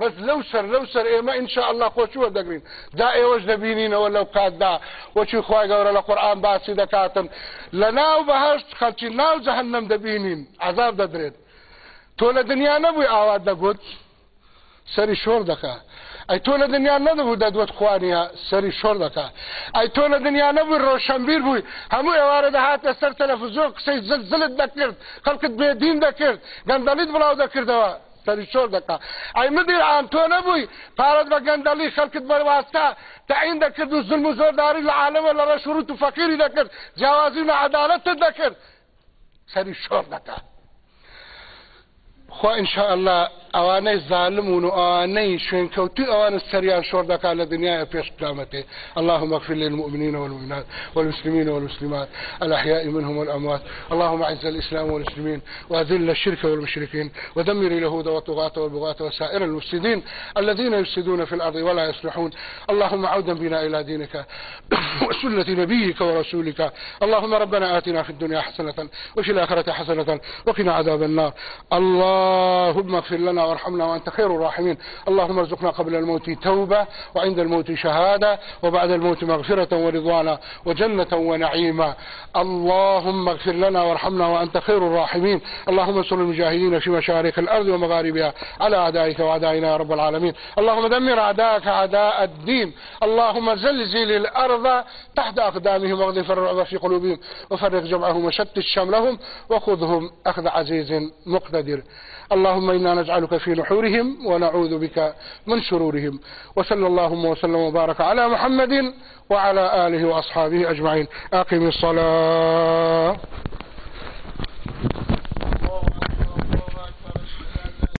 بس لو سر لو سر ئێمە انشاء الله خۆچووە دەگرین دا ئێوەش دەبینینەوە لەو کاتدا وەچی خخوای گەورە لە قورآان باسی دەکاتن لە ناو بەهشت خەلکی ناو جەهنم دەبینین عذاب دەدرێت تۆ لە دنیا نەبووی ئاوات دەگوت سەری شۆر دەکا. ئەی تۆ لە دنیا نەدەبوو دەدوت خوانیە سەری شۆر دەکا. ئەی تۆ لە دنیا نەبووی ڕۆشنبیر بووی هەموو ئێوارە دەهاتە سەر تەلەفزۆ قسەی زلزلت دەکرد خەڵکت بێدین دەکرد گەندەلیت بڵاو دەکردەوە سەری شۆر دەکا. ئەی مدیر ئان تۆ نەبووی پارەت بە گەندەلی خەڵکت بەرواستە تعین دەکرد و زلم و زۆرداری لە عالەوە لە ڕەشوروت و فەقیری دەکرد جیاوازی و عەدالەتت دەکرد. سەری شۆر دەکات خوا إن شاء الله ئەوانەی ظالمون و ئەوانەی شوێنکەوتی ئەوانە سەریان شۆر دەکات لە دنیای پێش قیامەتێ اللهم اغفر للمؤمنين والمؤمنات والمسلمين والمسلمات الأحياء منهم والأموات. اللهم أعز الإسلام والمسلمين وأذل الشرك والمشركين ودمر اليهود والطغاة والبغاة وسائر المفسدين الذين يفسدون في الأرض ولا يصلحون. اللهم عودا بنا إلى دينك وسنة نبيك ورسولك. اللهم ربنا آتنا في الدنيا حسنة وفي الآخرة حسنة وقنا عذاب النار. اللهم اغفر لنا وارحمنا وأنت خير الراحمين. اللهم ارزقنا قبل الموت توبة وعند الموت شهادة وبعد الموت مغفرة ورضوانا وجنة ونعيما. اللهم اغفر لنا وارحمنا وأنت خير الراحمين. اللهم انصر المجاهدين في مشارق الأرض ومغاربها على أعدائك وأعدائنا يا رب العالمين. اللهم دمر أعداءك أعداء الدين. اللهم زلزل الأرض تحت أقدامهم واغذف الرعب في قلوبهم وفرق جمعهم وشتت شملهم وخذهم أخذ عزيز مقتدر. اللهم إنا نجعلك في نحورهم ونعوذ بك من شرورهم. وصلى اللهم وسلم وبارك على محمد وعلى آله وأصحابه أجمعين. أقم الصلاة.